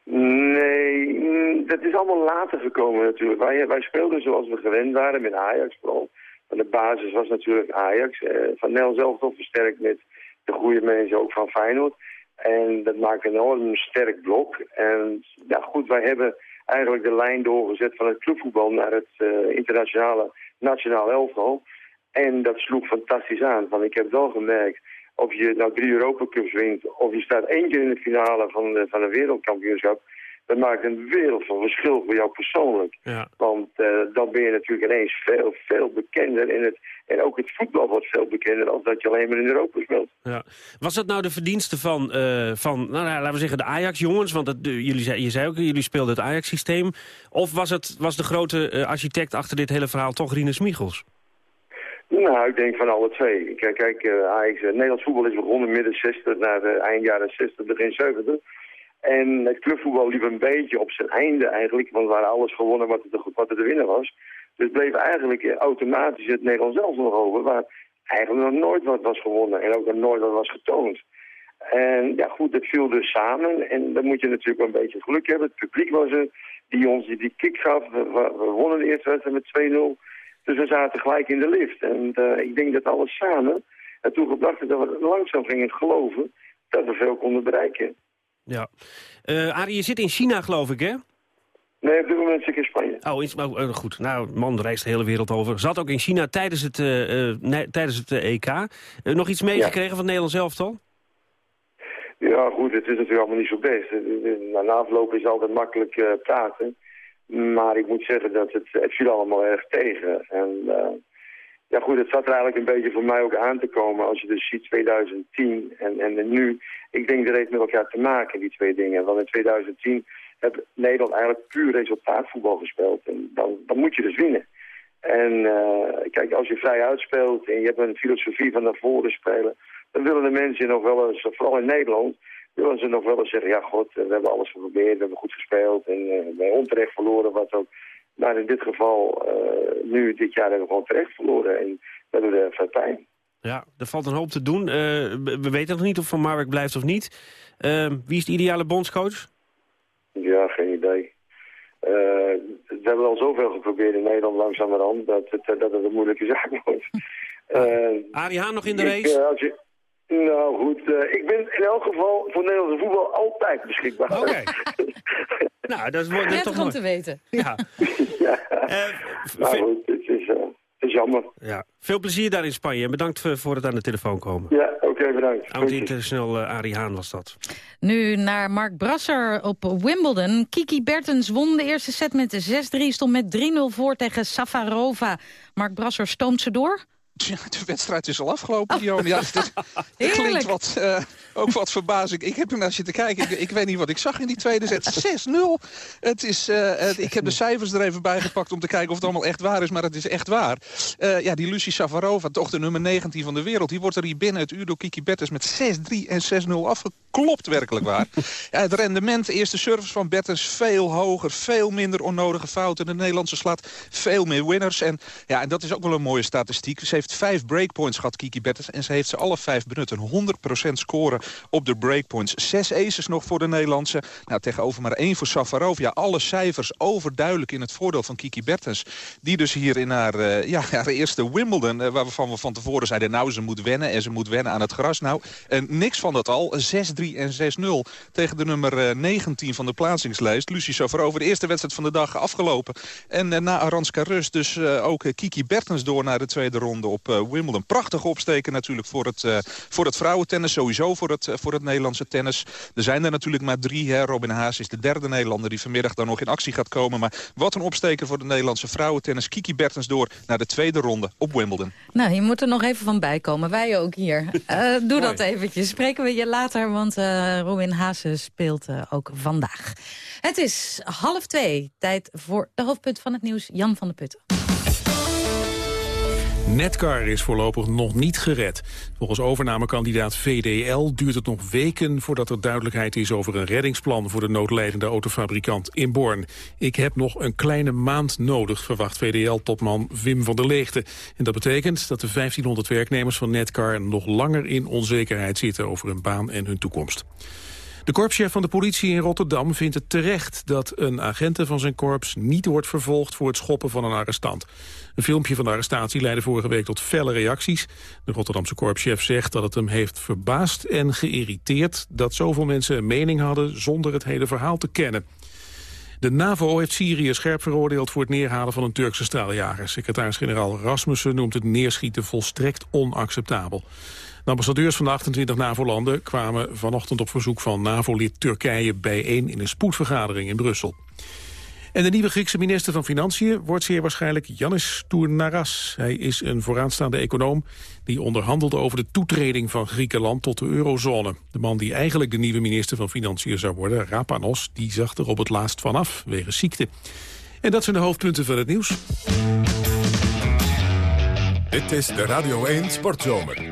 Nee, mm, dat is allemaal later gekomen natuurlijk. Wij, wij speelden zoals we gewend waren met Ajax vooral. de basis was natuurlijk Ajax. van Nel zelf toch versterkt met de goede mensen ook van Feyenoord. En dat maakt een enorm sterk blok. En ja, goed, wij hebben eigenlijk de lijn doorgezet van het clubvoetbal naar het uh, internationale nationaal elftal. En dat sloeg fantastisch aan. Want ik heb wel gemerkt, of je nou drie Europa Cups wint, of je staat één keer in de finale van, de, van een wereldkampioenschap, dat maakt een wereld van verschil voor jou persoonlijk. Ja. Want uh, dan ben je natuurlijk ineens veel, veel bekender. In het, en ook het voetbal wordt veel bekender als dat je alleen maar in Europa speelt. Ja. Was dat nou de verdienste van, uh, van nou, laten we zeggen, de Ajax-jongens? Want dat, de, jullie zei, je zei ook, jullie speelden het Ajax-systeem. Of was, het, was de grote uh, architect achter dit hele verhaal toch Rinus Michels? Nou, ik denk van alle twee. Kijk, kijk Ajax, Nederlands voetbal is begonnen midden 60, naar de eind jaren 60, begin 70. En het clubvoetbal liep een beetje op zijn einde eigenlijk, want we waren alles gewonnen wat er, wat te winnen was. Dus bleef eigenlijk automatisch het Nederlands zelf nog over, waar eigenlijk nog nooit wat was gewonnen en ook nog nooit wat was getoond. En ja goed, dat viel dus samen en dan moet je natuurlijk wel een beetje geluk hebben. Het publiek was er, die ons die, kick gaf. We, we, wonnen de eerste wedstrijd met 2-0. Dus we zaten gelijk in de lift. En uh, ik denk dat alles samen ertoe gebracht heeft dat we langzaam gingen geloven dat we veel konden bereiken. Ja. Uh, Arie, je zit in China geloof ik, hè? Nee, op dit moment zit ik in Spanje. Oh, oh goed. Nou, man reist de hele wereld over. Zat ook in China tijdens het, uh, nee, tijdens het EK. nog iets meegekregen ja. van Nederland zelf al? Ja, goed, het is natuurlijk allemaal niet zo best. Na afloop is altijd makkelijk praten. Maar ik moet zeggen dat het, het viel allemaal erg tegen. En ja goed, het zat er eigenlijk een beetje voor mij ook aan te komen. Als je dus ziet 2010 en, en nu. Ik denk dat heeft met elkaar te maken, die twee dingen. Want in 2010 heeft Nederland eigenlijk puur resultaatvoetbal gespeeld. En dan, dan moet je dus winnen. En uh, kijk, als je vrij uitspeelt en je hebt een filosofie van naar voren spelen dan willen de mensen nog wel eens, vooral in Nederland, willen ze nog wel eens zeggen, ja god, we hebben alles geprobeerd, we hebben goed gespeeld en uh, we hebben onterecht verloren, wat ook. Maar in dit geval, uh, nu, dit jaar hebben we gewoon terecht verloren en dat doet even pijn. Ja, er valt een hoop te doen. Uh, we weten nog niet of Van Marwijk blijft of niet. wie is de ideale bondscoach? Ja, geen idee. we hebben al zoveel geprobeerd in Nederland langzamerhand dat het, dat het een moeilijke zaak wordt. Uh, Arie Haan nog in de race? Ik, nou goed, uh, ik ben in elk geval voor Nederlandse voetbal altijd beschikbaar. Oké. Okay. nou, dat is, dat is toch om te weten. Ja. ja. Uh, nou goed, het is, uh, het is jammer. Ja. Veel plezier daar in Spanje en bedankt voor het aan de telefoon komen. Ja, oké, okay, bedankt. Oud-international uh, Arie Haan was dat. Nu naar Mark Brasser op Wimbledon. Kiki Bertens won de eerste set met 6-3, stond met 3-0 voor tegen Safarova. Mark Brasser stoomt ze door? Ja, de wedstrijd is al afgelopen, oh. Dion. Ja, dat, dat klinkt wat, uh, ook wat verbazing. Ik heb er naar zitten kijken. Ik, ik, weet niet wat ik zag in die tweede set. 6-0. Het is, uh, ik heb de cijfers er even bij gepakt om te kijken of het allemaal echt waar is. Maar het is echt waar. Uh, ja, die Lucie Savarova, toch de nummer 19 van de wereld. Die wordt er hier binnen het uur door Kiki Bertens met 6-3 en 6-0 afgeklopt. Werkelijk waar. Ja, het rendement, de eerste service van Bertens veel hoger. Veel minder onnodige fouten. De Nederlandse slaat veel meer winners. En, ja, en dat is ook wel een mooie statistiek. Ze heeft vijf breakpoints gehad, Kiki Bertens. En ze heeft ze alle vijf benut. Een 100% scoren op de breakpoints. Zes aces nog voor de Nederlandse. Nou, tegenover maar één voor Safarov. Ja, alle cijfers overduidelijk in het voordeel van Kiki Bertens. Die dus hier in haar, uh, ja, haar eerste Wimbledon... Uh, waarvan we van tevoren zeiden, nou, ze moet wennen. En ze moet wennen aan het gras. Nou, en niks van dat al. 6-3 en 6-0 tegen de nummer 19 van de plaatsingslijst. Lucie Safarov. De eerste wedstrijd van de dag afgelopen. En na Aranska Rus dus ook Kiki Bertens door naar de tweede ronde uh, Wimbledon. Prachtig opsteken natuurlijk voor het, uh, voor het vrouwentennis. Sowieso voor het, uh, voor het Nederlandse tennis. Er zijn er natuurlijk maar drie. Hè. Robin Haas is de derde Nederlander die vanmiddag dan nog in actie gaat komen. Maar wat een opsteken voor de Nederlandse vrouwentennis. Kiki Bertens door naar de tweede ronde op Wimbledon. Nou, je moet er nog even van bij komen. Wij ook hier. doe dat eventjes. Spreken we je later, want Robin Haas speelt ook vandaag. Het is half twee. Tijd voor de hoofdpunt van het nieuws. Jan van der Putten. Netcar is voorlopig nog niet gered. Volgens overnamekandidaat VDL duurt het nog weken voordat er duidelijkheid is over een reddingsplan voor de noodlijdende autofabrikant in Born. Ik heb nog een kleine maand nodig, verwacht VDL-topman Wim van der Leegte. En dat betekent dat de 1500 werknemers van Netcar nog langer in onzekerheid zitten over hun baan en hun toekomst. De korpschef van de politie in Rotterdam vindt het terecht dat een agente van zijn korps niet wordt vervolgd voor het schoppen van een arrestant. Een filmpje van de arrestatie leidde vorige week tot felle reacties. De Rotterdamse korpschef zegt dat het hem heeft verbaasd en geïrriteerd dat zoveel mensen een mening hadden zonder het hele verhaal te kennen. De NAVO heeft Syrië scherp veroordeeld voor het neerhalen van een Turkse straaljager. Secretaris-generaal Rasmussen noemt het neerschieten volstrekt onacceptabel. De ambassadeurs van de 28 NAVO-landen kwamen vanochtend op verzoek van NAVO-lid Turkije bijeen in een spoedvergadering in Brussel. En de nieuwe Griekse minister van Financiën wordt zeer waarschijnlijk Yannis Tournaras. Hij is een vooraanstaande econoom die onderhandelde over de toetreding van Griekenland tot de eurozone. De man die eigenlijk de nieuwe minister van Financiën zou worden, Rapanos, die zag er op het laatst vanaf, wegens ziekte. En dat zijn de hoofdpunten van het nieuws. Dit is de Radio 1 Sportzomer.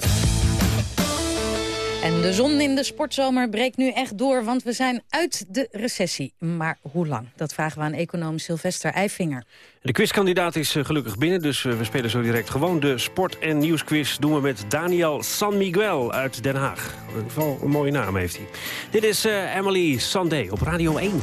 En de zon in de sportzomer breekt nu echt door, want we zijn uit de recessie. Maar hoe lang? Dat vragen we aan econoom Sylvester Eifinger. De quizkandidaat is eh, gelukkig binnen, dus eh, we spelen zo direct gewoon de sport- en nieuwsquiz. Doen we met Daniel San Miguel uit Den Haag. Een mooie naam heeft hij. Dit is uh, Emily Sandé op Radio 1.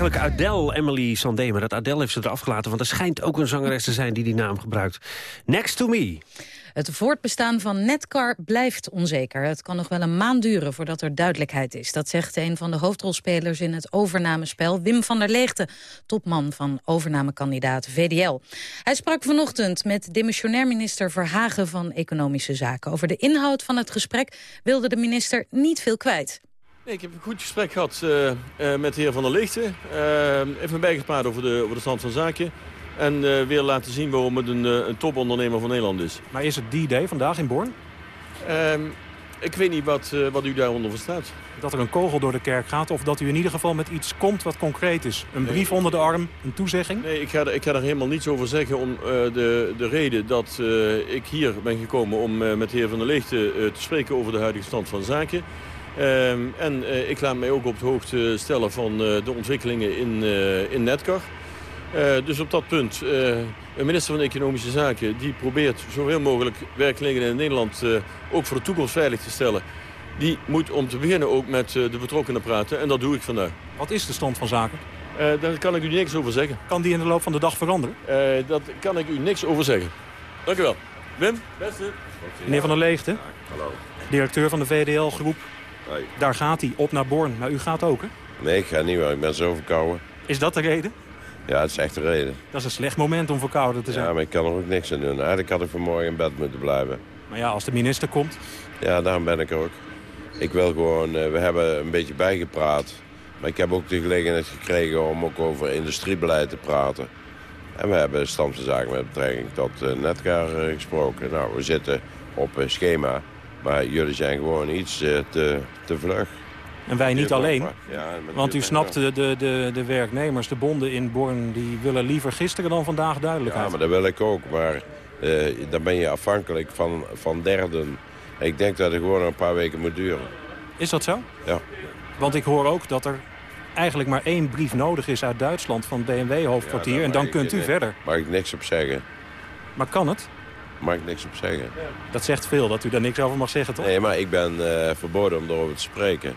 Eigenlijk Adele, Emily Sandé, dat Adele heeft ze eraf gelaten... want er schijnt ook een zangeres te zijn die die naam gebruikt. Next to me. Het voortbestaan van Netcar blijft onzeker. Het kan nog wel een maand duren voordat er duidelijkheid is. Dat zegt een van de hoofdrolspelers in het overnamespel... Wim van der Leegte, topman van overnamekandidaat VDL. Hij sprak vanochtend met demissionair minister Verhagen van Economische Zaken. Over de inhoud van het gesprek wilde de minister niet veel kwijt. Nee, ik heb een goed gesprek gehad uh, uh, met de heer Van der Lichten. Uh, even bijgepraat over de, over de stand van zaken. En weer laten zien waarom het een, een topondernemer van Nederland is. Maar is het die day vandaag in Born? Ehm, ik weet niet wat, wat u daaronder verstaat. Dat er een kogel door de kerk gaat of dat u in ieder geval met iets komt wat concreet is. Een nee, brief onder de arm, een toezegging? Nee, ik ga, er, ik ga er helemaal niets over zeggen om de, de reden dat ik hier ben gekomen om met de heer Van der Lichten te spreken over de huidige stand van zaken. Uh, en uh, ik laat mij ook op de hoogte stellen van uh, de ontwikkelingen in, uh, in Netcar. dus op dat punt, een minister van Economische Zaken... die probeert zoveel mogelijk werkgelegenheden in Nederland... ook voor de toekomst veilig te stellen. Die moet om te beginnen ook met de betrokkenen praten. En dat doe ik vandaag. Wat is de stand van zaken? daar kan ik u niks over zeggen. Kan die in de loop van de dag veranderen? dat kan ik u niks over zeggen. Dank u wel. Wim, beste. Meneer Van der Leegte. Hallo. Directeur van de VDL-groep. Daar gaat hij, op naar Born. Maar u gaat ook, hè? Nee, ik ga niet, want ik ben zo verkouden. Is dat de reden? Ja, het is echt de reden. Dat is een slecht moment om verkouden te zijn. Ja, maar ik kan er ook niks aan doen. Eigenlijk had ik vanmorgen in bed moeten blijven. Maar ja, als de minister komt... Ja, daarom ben ik er ook. Ik wil gewoon... Uh, we hebben een beetje bijgepraat. Maar ik heb ook de gelegenheid gekregen om ook over industriebeleid te praten. En we hebben van zaken met betrekking tot uh, Netcar uh, gesproken. Nou, we zitten op schema. Maar jullie zijn gewoon iets uh, te, te vlug. En wij niet alleen. Ja, want u snapt, de, de, de werknemers, de bonden in Born... die willen liever gisteren dan vandaag duidelijkheid. Ja, maar dat wil ik ook. Maar uh, dan ben je afhankelijk van, van derden. Ik denk dat het gewoon een paar weken moet duren. Is dat zo? Ja. Want ik hoor ook dat er eigenlijk maar één brief nodig is uit Duitsland... van BMW-hoofdkwartier. Ja, en dan kunt u verder. Mag ik niks op zeggen. Maar kan het? Mag ik niks op zeggen. Dat zegt veel, dat u daar niks over mag zeggen, toch? Nee, maar ik ben uh, verboden om erover te spreken.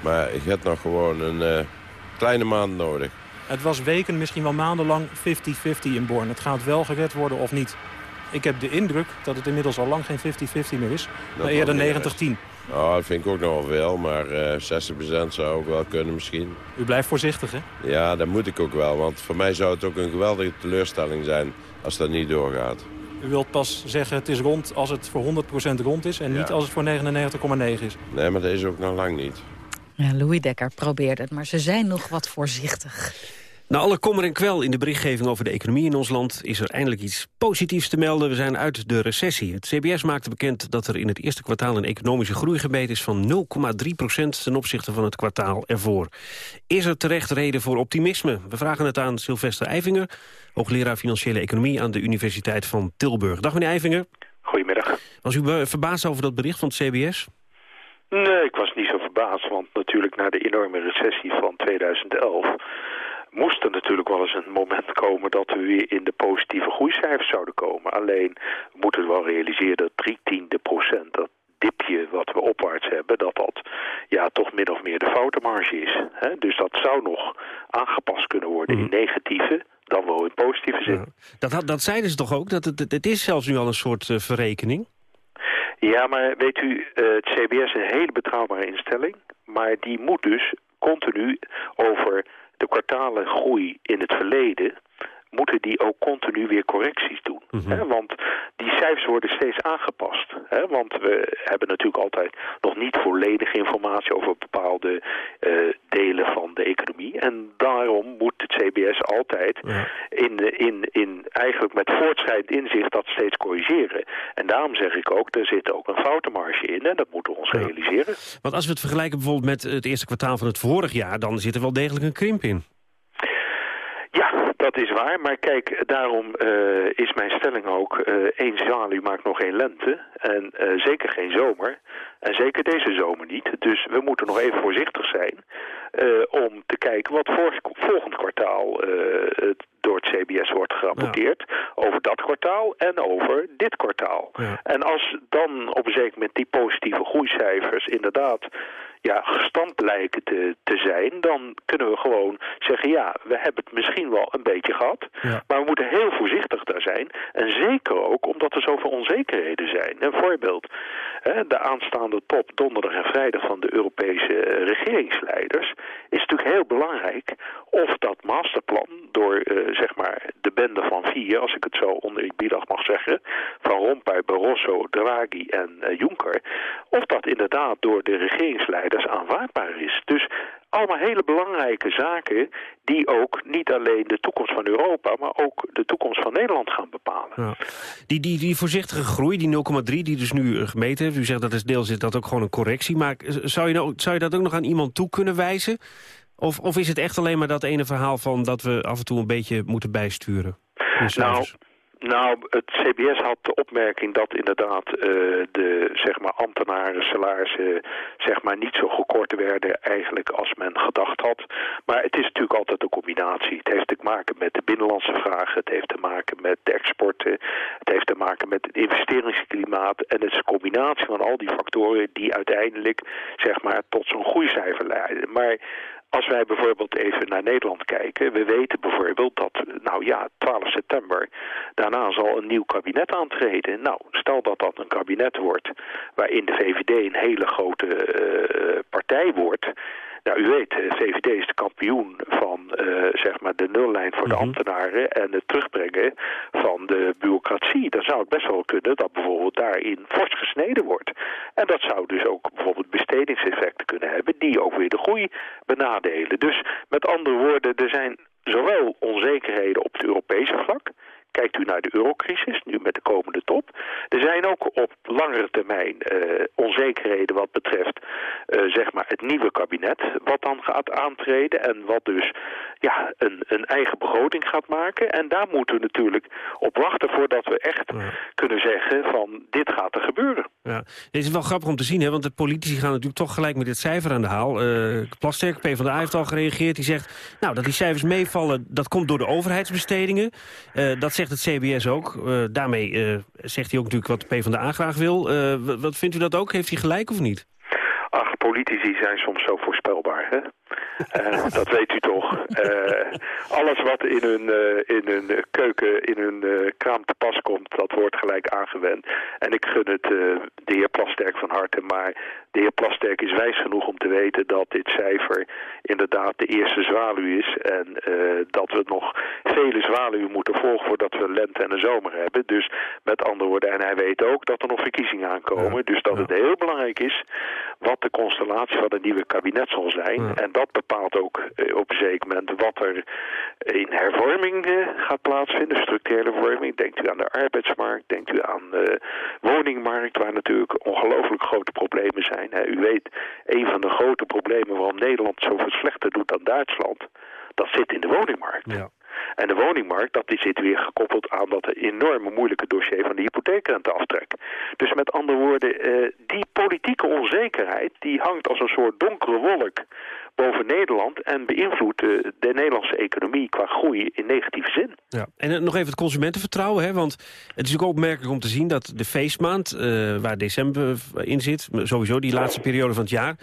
Maar ik heb nog gewoon een uh, kleine maand nodig. Het was weken, misschien wel maandenlang 50-50 in Born. Het gaat wel gered worden of niet. Ik heb de indruk dat het inmiddels al lang geen 50-50 meer is. Dat maar eerder 90-10. Oh, dat vind ik ook nog wel veel, maar uh, 60% zou ook wel kunnen misschien. U blijft voorzichtig, hè? Ja, dat moet ik ook wel. Want voor mij zou het ook een geweldige teleurstelling zijn als dat niet doorgaat. U wilt pas zeggen het is rond als het voor 100% rond is... en niet als het voor 99,9 is. Nee, maar dat is ook nog lang niet. Ja, Louis Dekker probeerde het, maar ze zijn nog wat voorzichtig. Na alle kommer en kwel in de berichtgeving over de economie in ons land... is er eindelijk iets positiefs te melden. We zijn uit de recessie. Het CBS maakte bekend dat er in het eerste kwartaal... een economische groei gebeten is van 0,3% ten opzichte van het kwartaal ervoor. Is er terecht reden voor optimisme? We vragen het aan Sylvester Eivinger, hoogleraar Financiële Economie... aan de Universiteit van Tilburg. Dag meneer Eivinger. Goedemiddag. Was u verbaasd over dat bericht van het CBS? Nee, ik was niet zo verbaasd, want natuurlijk na de enorme recessie van 2011 moest er natuurlijk wel eens een moment komen dat we weer in de positieve groeicijfers zouden komen. Alleen we moeten wel realiseren dat drie tiende procent, dat dipje wat we opwaarts hebben, dat dat ja, toch min of meer de foutenmarge is. Hè? Dus dat zou nog aangepast kunnen worden in negatieve dan wel in positieve zin. Ja. Dat, dat zeiden ze toch ook? Dat het, het is zelfs nu al een soort uh, verrekening? Ja, maar weet u, uh, het CBS is een hele betrouwbare instelling. Maar die moet dus continu over de kwartalen groei in het verleden moeten die ook continu weer correcties doen. Mm -hmm. Want die cijfers worden steeds aangepast. Hè? Want we hebben natuurlijk altijd nog niet volledige informatie over bepaalde uh, delen van de economie. En daarom moet het CBS altijd ja. in, in, in, eigenlijk met voortschrijdend inzicht dat steeds corrigeren. En daarom zeg ik ook, er zit ook een foutenmarge in en dat moeten we ons ja. realiseren. Want als we het vergelijken bijvoorbeeld met het eerste kwartaal van het vorig jaar, dan zit er wel degelijk een krimp in. Dat is waar. Maar kijk, daarom uh, is mijn stelling ook... Uh, één zwaluw maakt nog geen lente. En uh, zeker geen zomer. En zeker deze zomer niet. Dus we moeten nog even voorzichtig zijn... om te kijken wat voor, volgend kwartaal door het CBS wordt gerapporteerd... Ja. over dat kwartaal en over dit kwartaal. Ja. En als dan op een zeker moment die positieve groeicijfers inderdaad ja, gestand lijken te, te zijn, dan kunnen we gewoon zeggen, ja, we hebben het misschien wel een beetje gehad, maar we moeten heel voorzichtig daar zijn. En zeker ook omdat er zoveel onzekerheden zijn. Een voorbeeld, hè, de aanstaande top donderdag en vrijdag van de Europese eh, regeringsleiders is natuurlijk heel belangrijk of dat masterplan door, uh, zeg maar, de bende van vier, als ik het zo onder biedig mag zeggen, van Rompuy, Barroso, Draghi en uh, Juncker, of dat inderdaad door de regeringsleiders aanvaardbaar is. Dus allemaal hele belangrijke zaken die ook niet alleen de toekomst van Europa, maar ook de toekomst van Nederland gaan bepalen. Ja. Die, die, die voorzichtige groei, die 0,3 die dus nu gemeten heeft, u zegt dat is deels is dat ook gewoon een correctie, maar zou je, nou, zou je dat ook nog aan iemand toe kunnen wijzen? Of, of is het echt alleen maar dat ene verhaal van dat we af en toe een beetje moeten bijsturen? Nou, nou, het CBS had de opmerking dat inderdaad uh, de zeg maar, ambtenaren salarissen zeg maar, niet zo gekort werden eigenlijk als men gedacht had. Maar het is natuurlijk altijd een combinatie. Het heeft te maken met de binnenlandse vragen, het heeft te maken met de exporten, het heeft te maken met het investeringsklimaat. En het is een combinatie van al die factoren die uiteindelijk zeg maar, tot zo'n groeicijfer leiden. Maar als wij bijvoorbeeld even naar Nederland kijken, we weten bijvoorbeeld dat, nou ja, 12 september, daarna zal een nieuw kabinet aantreden. Nou, stel dat dat een kabinet wordt waarin de VVD een hele grote uh, partij wordt, nou, u weet, de VVD is de kampioen van uh, zeg maar de nullijn voor de mhm. ambtenaren... en het terugbrengen van de bureaucratie. Dan zou het best wel kunnen dat bijvoorbeeld daarin fors gesneden wordt. En dat zou dus ook bijvoorbeeld bestedingseffecten kunnen hebben... die ook weer de groei benadelen. Dus met andere woorden, er zijn zowel onzekerheden op het Europese vlak... Kijkt u naar de eurocrisis, nu met de komende top. Er zijn ook op langere termijn uh, onzekerheden wat betreft uh, zeg maar het nieuwe kabinet wat dan gaat aantreden. En wat dus ja, een, een eigen begroting gaat maken. En daar moeten we natuurlijk op wachten voordat we echt kunnen zeggen van dit gaat er gebeuren. Ja. Het is wel grappig om te zien, hè, want de politici gaan natuurlijk toch gelijk met dit cijfer aan de haal. Uh, Plasterk, PvdA heeft al gereageerd. Die zegt nou, dat die cijfers meevallen, dat komt door de overheidsbestedingen. Uh, dat zegt het CBS ook. Uh, daarmee uh, zegt hij ook natuurlijk wat de PvdA graag wil. Uh, wat vindt u dat ook? Heeft hij gelijk of niet? Ach, politici zijn soms zo voorspelbaar, hè? Uh, dat weet u toch. Uh, alles wat in hun, uh, in hun keuken, in hun kraam te pas komt, dat wordt gelijk aangewend. En ik gun het de heer Plasterk van harte, maar de heer Plasterk is wijs genoeg om te weten dat dit cijfer inderdaad de eerste zwaluw is. En dat we nog vele zwaluwen moeten volgen voordat we lente en een zomer hebben. Dus met andere woorden, en hij weet ook dat er nog verkiezingen aankomen. Dus dat het heel belangrijk is wat de constellatie van het nieuwe kabinet zal zijn. En dat bepaalt ook uh, op een zeker moment wat er in hervorming uh, gaat plaatsvinden, structurele vorming. Denkt u aan de arbeidsmarkt, denkt u aan de woningmarkt, waar natuurlijk ongelooflijk grote problemen zijn. Hè. U weet, een van de grote problemen waarom Nederland zoveel slechter doet dan Duitsland, dat zit in de woningmarkt. Ja. En de woningmarkt, dat die zit weer gekoppeld aan dat enorme moeilijke dossier van de hypotheekrenteaftrek. Dus met andere woorden, eh, die politieke onzekerheid, die hangt als een soort donkere wolk boven Nederland en beïnvloedt de, de Nederlandse economie qua groei in negatieve zin. Ja. En uh, nog even het consumentenvertrouwen, hè? want het is ook opmerkelijk om te zien dat de feestmaand, waar december in zit, sowieso die laatste periode van het jaar,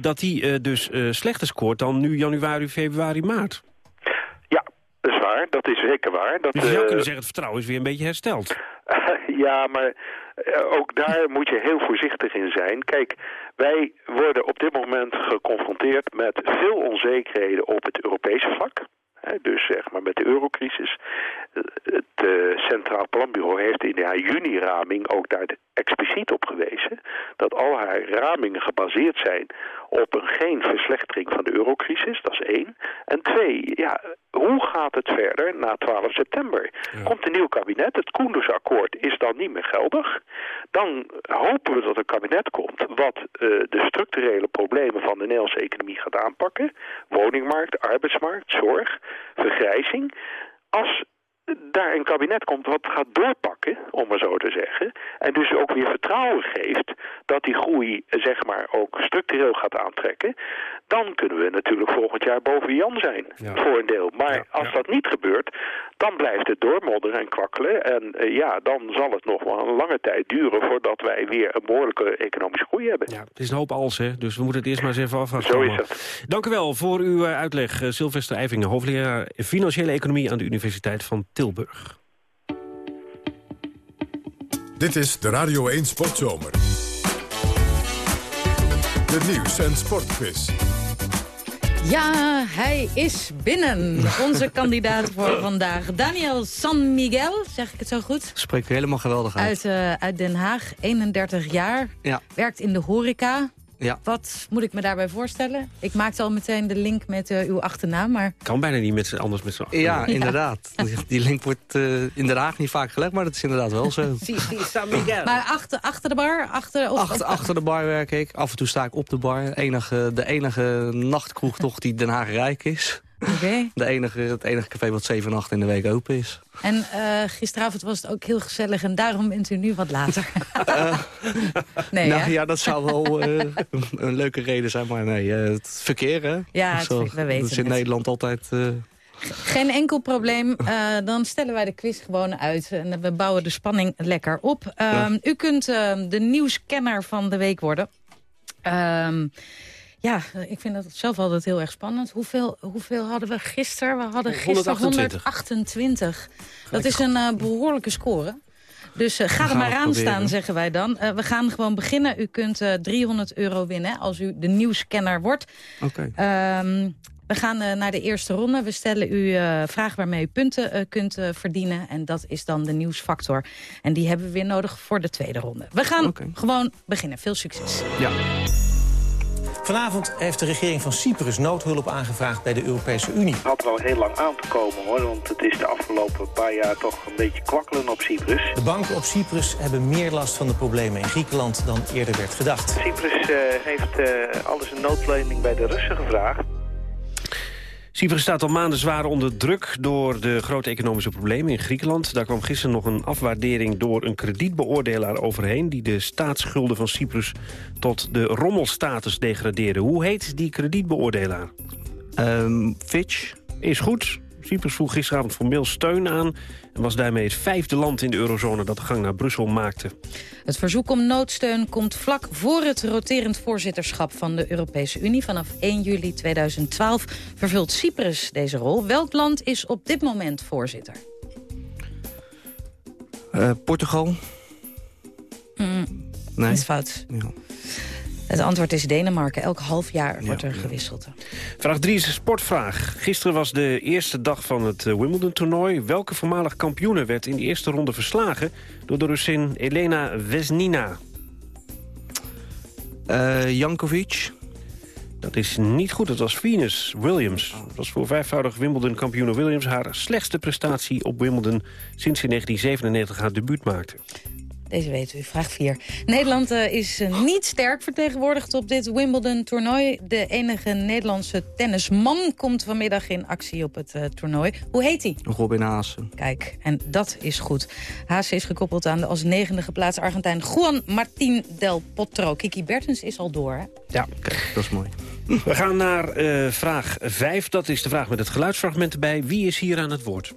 dat die dus slechter scoort dan nu januari, februari, maart. Dat is waar, dat is zeker waar. Dat, dus je zou kunnen zeggen, het vertrouwen is weer een beetje hersteld. ja, maar uh, ook daar moet je heel voorzichtig in zijn. Kijk, wij worden op dit moment geconfronteerd met veel onzekerheden op het Europese vlak. dus zeg maar met de eurocrisis. Het uh, Centraal Planbureau heeft in haar juni-raming ook daar expliciet op gewezen... dat al haar ramingen gebaseerd zijn op een geen verslechtering van de eurocrisis, dat is één. En twee, ja, hoe gaat het verder na 12 september? Komt een nieuw kabinet, het Koendersakkoord is dan niet meer geldig. Dan hopen we dat een kabinet komt wat uh, de structurele problemen van de Nederlandse economie gaat aanpakken. Woningmarkt, arbeidsmarkt, zorg, vergrijzing. Als daar een kabinet komt wat gaat doorpakken, om maar zo te zeggen. En dus ook weer vertrouwen geeft dat die groei zeg maar ook structureel gaat aantrekken. Dan kunnen we natuurlijk volgend jaar boven Jan zijn. Voor een deel. Maar als dat niet gebeurt, dan blijft het doormodderen en kwakkelen. En eh, ja, dan zal het nog wel een lange tijd duren voordat wij weer een behoorlijke economische groei hebben. Ja, het is een hoop als, hè? dus we moeten het eerst maar eens even afwachten. Zo is het. Dank u wel voor uw eh, uitleg, uh, Sylvester Eivingen, hoogleraar Financiële Economie aan de Universiteit van Tilburg. Dit is de Radio 1 Sportzomer. De nieuws- en sportquiz. Ja, hij is binnen. Onze kandidaat voor vandaag. Daniel San Miguel, zeg ik het zo goed? Spreekt u helemaal geweldig uit. Uit, uh, uit Den Haag, 31 jaar. Ja. Werkt in de horeca. Ja. Wat moet ik me daarbij voorstellen? Ik maakte al meteen de link met uh, uw achternaam, maar... Kan bijna niet met anders met zijn achternaam. Ja, inderdaad. Die link wordt uh, in Den Haag niet vaak gelegd, maar dat is inderdaad wel zo. si, si, San Miguel. Maar achter, achter de bar? Achter, of, achter, achter de bar werk ik. Af en toe sta ik op de bar. Enige, de enige nachtkroeg toch die Den Haag rijk is. Okay. De enige, het enige café wat 7 8 in de week open is. En uh, gisteravond was het ook heel gezellig en daarom bent u nu wat later. uh, nee, nou, ja, dat zou wel uh, een leuke reden zijn, maar nee, het verkeer hè. Ja, het, Zo, we weten Dat is in het. Nederland altijd... Geen enkel probleem. Uh, dan stellen wij de quiz gewoon uit. En we bouwen de spanning lekker op. Uh, ja. U kunt uh, de nieuwscanner van de week worden. Ehm, ja, ik vind dat zelf altijd heel erg spannend. Hoeveel, hoeveel hadden we gisteren? We hadden gisteren 128. 128. Dat is een uh, behoorlijke score. Dus uh, ga er maar aan staan, zeggen wij dan. Uh, we gaan gewoon beginnen. U kunt 300 euro winnen als u de nieuwscanner wordt. Oké. Okay. Um, we gaan uh, naar de eerste ronde. We stellen u uh, vragen waarmee u punten uh, kunt verdienen. En dat is dan de nieuwsfactor. En die hebben we weer nodig voor de tweede ronde. We gaan okay. gewoon beginnen. Veel succes. Ja. Vanavond heeft de regering van Cyprus noodhulp aangevraagd bij de Europese Unie. Het had wel heel lang aan te komen hoor, want het is de afgelopen paar jaar toch een beetje kwakkelen op Cyprus. De banken op Cyprus hebben meer last van de problemen in Griekenland dan eerder werd gedacht. Cyprus uh, heeft uh, alles een noodlening bij de Russen gevraagd. Cyprus staat al maanden zwaar onder druk door de grote economische problemen in Griekenland. Daar kwam gisteren nog een afwaardering door een kredietbeoordelaar overheen... die de staatsschulden van Cyprus tot de rommelstatus degradeerde. Hoe heet die kredietbeoordelaar? Um, Fitch. Is goed. Cyprus vroeg gisteravond formeel steun aan... en was daarmee het vijfde land in de eurozone dat de gang naar Brussel maakte. Het verzoek om noodsteun komt vlak voor het roterend voorzitterschap van de Europese Unie. Vanaf 1 juli 2012 vervult Cyprus deze rol. Welk land is op dit moment voorzitter? Uh, Portugal. Mm, nee. Dat is fout. Ja. Het antwoord is Denemarken. Elk half jaar wordt er gewisseld. Vraag 3 is een sportvraag. Gisteren was de eerste dag van het Wimbledon-toernooi. Welke voormalig kampioene werd in de eerste ronde verslagen... door de Russin Elena Vesnina? Uh, Jankovic. Dat is niet goed. Het was Venus Williams. Dat was voor vijfvoudig Wimbledon-kampioene Williams... haar slechtste prestatie op Wimbledon sinds ze in 1997 haar debuut maakte. Deze weet u, vraag 4. Nederland uh, is uh, niet sterk vertegenwoordigd op dit Wimbledon-toernooi. De enige Nederlandse tennisman komt vanmiddag in actie op het uh, toernooi. Hoe heet hij? Robin Haase. Kijk, en dat is goed. Haase is gekoppeld aan de als negende geplaatste Argentijn Juan Martín del Potro. Kiki Bertens is al door, hè? Ja, kijk, dat is mooi. We gaan naar vraag 5. Dat is de vraag met het geluidsfragment erbij. Wie is hier aan het woord?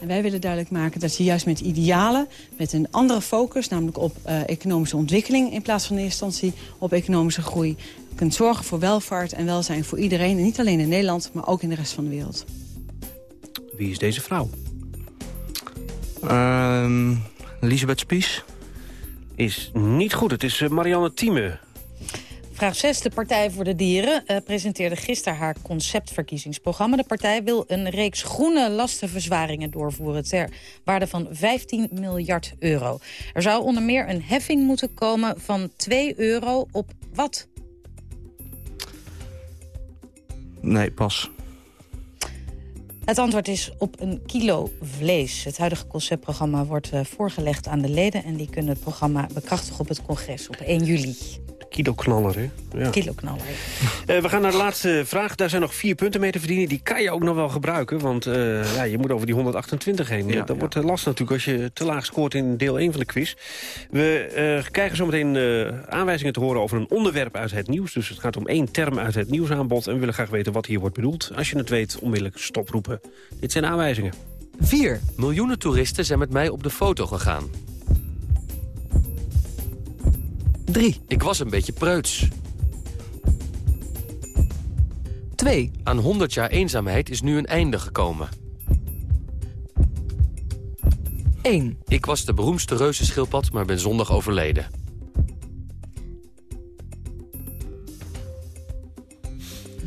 En wij willen duidelijk maken dat je juist met idealen... met een andere focus, namelijk op uh, economische ontwikkeling... in plaats van in eerste instantie op economische groei... kunt zorgen voor welvaart en welzijn voor iedereen. En niet alleen in Nederland, maar ook in de rest van de wereld. Wie is deze vrouw? Uh, Elisabeth Spies. Is niet goed. Het is Marianne Thieme. Vraag 6. De Partij voor de Dieren uh, presenteerde gisteren haar conceptverkiezingsprogramma. De partij wil een reeks groene lastenverzwaringen doorvoeren... ter waarde van 15 miljard euro. Er zou onder meer een heffing moeten komen van 2 euro op wat? Nee, pas. Het antwoord is op een kilo vlees. Het huidige conceptprogramma wordt uh, voorgelegd aan de leden... en die kunnen het programma bekrachtigen op het congres op 1 juli. Kiloknaller, hè? Ja. Kiloknaller. Uh, we gaan naar de laatste vraag. Daar zijn nog vier punten mee te verdienen. Die kan je ook nog wel gebruiken, want uh, ja, je moet over die 128 heen. Ja, dat wordt lastig natuurlijk als je te laag scoort in deel 1 van de quiz. We uh, krijgen zometeen aanwijzingen te horen over een onderwerp uit het nieuws. Dus het gaat om één term uit het nieuwsaanbod. En we willen graag weten wat hier wordt bedoeld. Als je het weet, onmiddellijk stoproepen. Dit zijn aanwijzingen. 4. Miljoenen toeristen zijn met mij op de foto gegaan. 3. Ik was een beetje preuts. 2. Aan 100 jaar eenzaamheid is nu een einde gekomen. 1. Ik was de beroemdste reuzenschildpad, maar ben zondag overleden.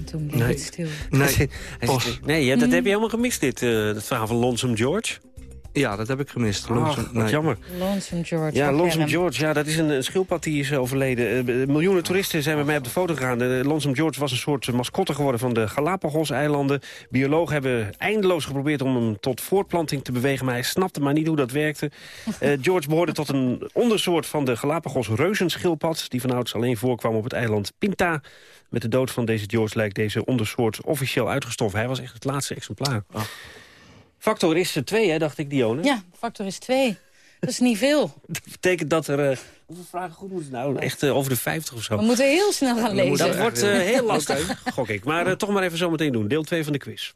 Toen bleef het stil. Nee, nee ja, dat heb je helemaal gemist, dit, uh, het verhaal van Lonesome George. Ja, dat heb ik gemist. Lonesome, oh, wat nee. jammer. Lonesome George. Ja, Lonesome George. Ja, dat is een, een schildpad die is overleden. Uh, miljoenen toeristen zijn met mij op de foto gegaan. Uh, Lonesome George was een soort mascotte geworden van de Galapagos-eilanden. Biologen hebben eindeloos geprobeerd om hem tot voortplanting te bewegen... maar hij snapte maar niet hoe dat werkte. Uh, George behoorde tot een ondersoort van de Galapagos-reuzenschildpad... die vanouds alleen voorkwam op het eiland Pinta. Met de dood van deze George lijkt deze ondersoort officieel uitgestorven. Hij was echt het laatste exemplaar. Oh. Factor is 2, hè, dacht ik, Dione? Ja, factor is 2. Dat is niet veel. Dat betekent dat er... Uh, hoeveel vragen goed moeten nou? Echt uh, over de 50 of zo. We moeten heel snel gaan lezen. Dat wordt uh, heel lastig, gok ik. Maar toch maar even zo meteen doen. Deel 2 van de quiz.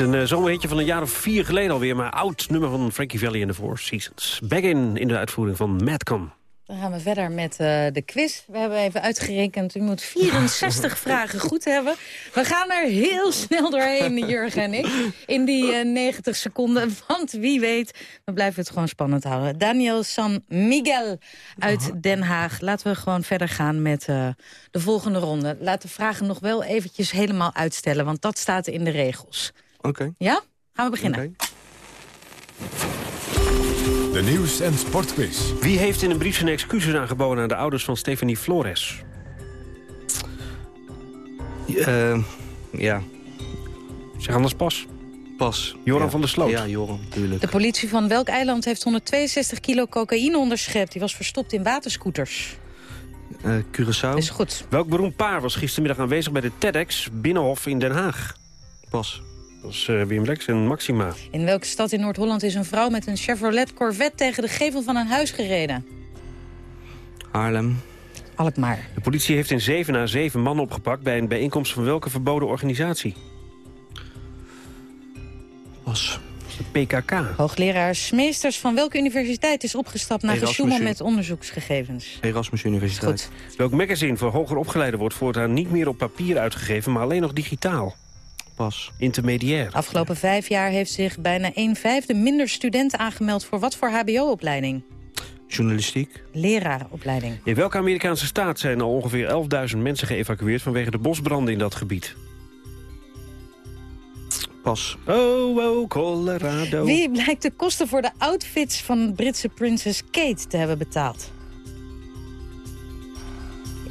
Is een uh, zomerhitje van een jaar of vier geleden alweer... maar oud nummer van Frankie Valli en de Four Seasons. Back in in de uitvoering van Madcon. Dan gaan we verder met uh, de quiz. We hebben even uitgerekend, u moet 64 vragen goed hebben. We gaan er heel snel doorheen, Jurgen en ik. In die uh, 90 seconden, want wie weet... we blijven het gewoon spannend houden. Daniel San Miguel uit Den Haag. Laten we gewoon verder gaan met uh, de volgende ronde. Laat de vragen nog wel eventjes helemaal uitstellen... want dat staat in de regels. Oké. Okay. Ja? Gaan we beginnen. Okay. De nieuws- en sportquiz. Wie heeft in een brief zijn excuses aangeboden aan de ouders van Stephanie Flores? Uh, ja. Zeg anders pas. Pas. Joran ja. van der Sloot. Ja, Joran, tuurlijk. De politie van welk eiland heeft 162 kilo cocaïne onderschept? Die was verstopt in waterscooters. Eh, Curaçao. Is goed. Welk beroemd paar was gistermiddag aanwezig bij de TEDx Binnenhof in Den Haag? Pas. Dat is eh, Wim Lex en Maxima. In welke stad in Noord-Holland is een vrouw met een Chevrolet Corvette tegen de gevel van een huis gereden? Haarlem. Alkmaar. De politie heeft in 7 na 7 mannen opgepakt... bij een bijeenkomst van welke verboden organisatie? Pas. De PKK. Hoogleraar Smeesters van welke universiteit is opgestapt... na Erasmus gesjoemel met onderzoeksgegevens? Erasmus Universiteit. Welk magazine voor hoger opgeleiden wordt voortaan niet meer op papier uitgegeven... maar alleen nog digitaal? Pas. Intermediair. Afgelopen vijf jaar heeft zich bijna een vijfde minder studenten aangemeld... voor wat voor hbo-opleiding? Journalistiek. Leraaropleiding. In welke Amerikaanse staat zijn al ongeveer 11.000 mensen geëvacueerd... vanwege de bosbranden in dat gebied? Pas. Oh, oh, Colorado. Wie blijkt de kosten voor de outfits van Britse prinses Kate te hebben betaald?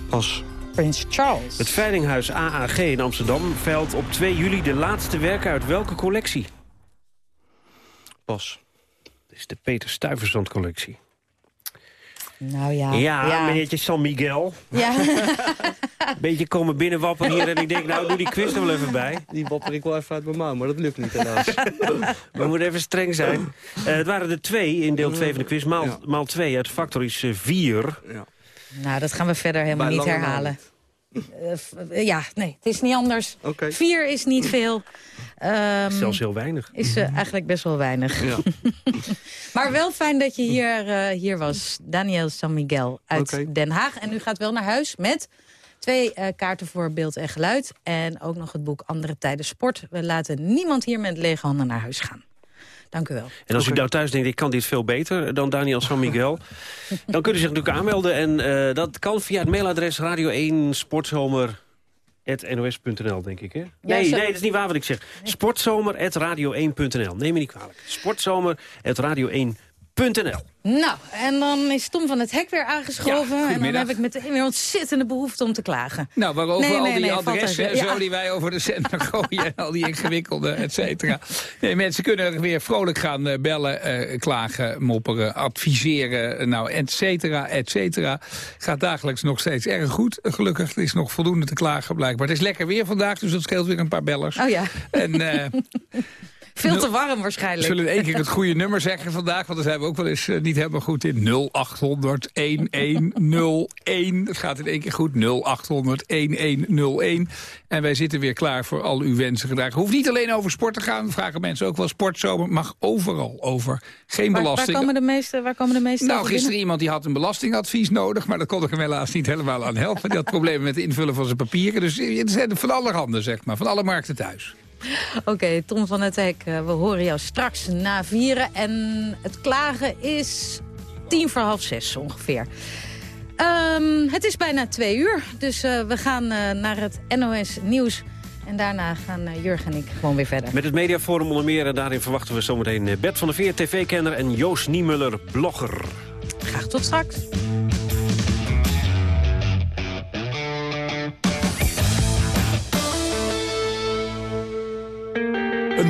Pas. Prins Charles. Het veilinghuis AAG in Amsterdam veilt op 2 juli de laatste werken uit welke collectie? Pas. Dat is de Peter Stuyvesant collectie. Nou ja. Ja, meneertje San Miguel. Ja. Beetje komen binnenwappen hier en ik denk, nou doe die quiz er wel even bij. Die wapper ik wel even uit mijn mouw, maar dat lukt niet helaas. We moeten even streng zijn. Eh, het waren er twee in deel 2 van de quiz. Maal, Ja. maal 2 uit de factor is 4. Ja. Nou, dat gaan we verder helemaal Bij niet herhalen. Eh, eh, ja, nee, het is niet anders. Vier is niet veel. Ehm, Zelfs heel weinig. is eh, eigenlijk best wel weinig. Ja. Maar wel fijn dat je hier, eh, hier was. Daniel San Miguel uit. Den Haag. En u gaat wel naar huis met twee eh, kaarten voor beeld en geluid. En ook nog het boek Andere Tijden Sport. We laten niemand hier met lege handen naar huis gaan. Dank u wel. En als u nou thuis denkt, ik kan dit veel beter dan Daniel San Miguel... dan kunt u zich natuurlijk aanmelden. En eh, dat kan via het mailadres radio1 sportzomer nos.nl, denk ik, hè? Nee, zo- nee, dat is niet waar wat ik zeg. Sportzomer.radio1.nl. Neem me niet kwalijk. Sportzomer.radio1.nl. Nou, en dan is Tom van het Hek weer aangeschoven. Ja, en dan heb ik meteen weer ontzettende behoefte om te klagen. Nou, waarover Nee, al nee, die adressen en zo die wij over de zender gooien... en al die ingewikkelde, et cetera. Nee, mensen kunnen weer vrolijk gaan eh, bellen, eh, klagen, mopperen, adviseren... nou, et cetera, et cetera. Gaat dagelijks nog steeds erg goed. Gelukkig er is nog voldoende te klagen, blijkbaar. Het is lekker weer vandaag, dus dat scheelt weer een paar bellers. Oh ja, En eh, veel te warm waarschijnlijk. we zullen in één keer het goede nummer zeggen vandaag... want daar zijn we ook wel eens eh, niet helemaal goed in. 0800 1101. Het gaat in één keer goed. 0800 1101. En wij zitten weer klaar voor al uw wensen gedragen. Hoeft niet alleen over sport te gaan. Vragen mensen ook wel sportzomer. Mag overal over. Geen Waar, waar, belasting. komen de meeste, waar komen de meeste Nou, gisteren binnen? iemand die had een belastingadvies nodig... maar daar kon ik hem helaas niet helemaal aan helpen. Die had problemen met het invullen van zijn papieren. Dus het zijn van alle handen, zeg maar. Van alle markten thuis. Oké, Tom van het Hek, eh, we horen jou straks na vieren. En het klagen is tien voor half zes ongeveer. Ehm, het is bijna twee uur, dus eh, we gaan eh, naar het NOS Nieuws. En daarna gaan Jurgen en ik gewoon weer verder. Met het Mediaforum onder meer. En daarin verwachten we zometeen Bert van der Veer, tv-kenner... en Joost Niemuller, blogger. Graag tot straks.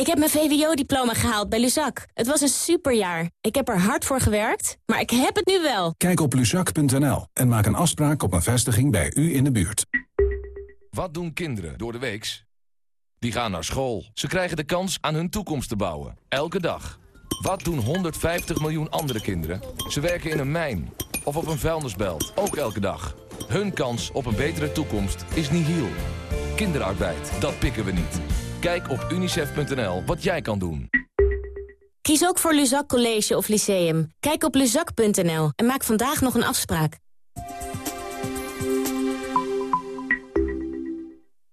Ik heb mijn VWO-diploma gehaald bij Luzak. Het was een superjaar. Ik heb er hard voor gewerkt, maar ik heb het nu wel. Kijk op luzak.nl en maak een afspraak op een vestiging bij u in de buurt. Wat doen kinderen door de weeks? Die gaan naar school. Ze krijgen de kans aan hun toekomst te bouwen. Elke dag. Wat doen 150 miljoen andere kinderen? Ze werken in een mijn of op een vuilnisbelt. Ook elke dag. Hun kans op een betere toekomst is nihil. kinderarbeid, dat pikken we niet. Kijk op unicef.nl wat jij kan doen. Kies ook voor Luzak College of Lyceum. Kijk op luzak.nl en maak vandaag nog een afspraak.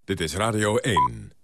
Dit is Radio 1.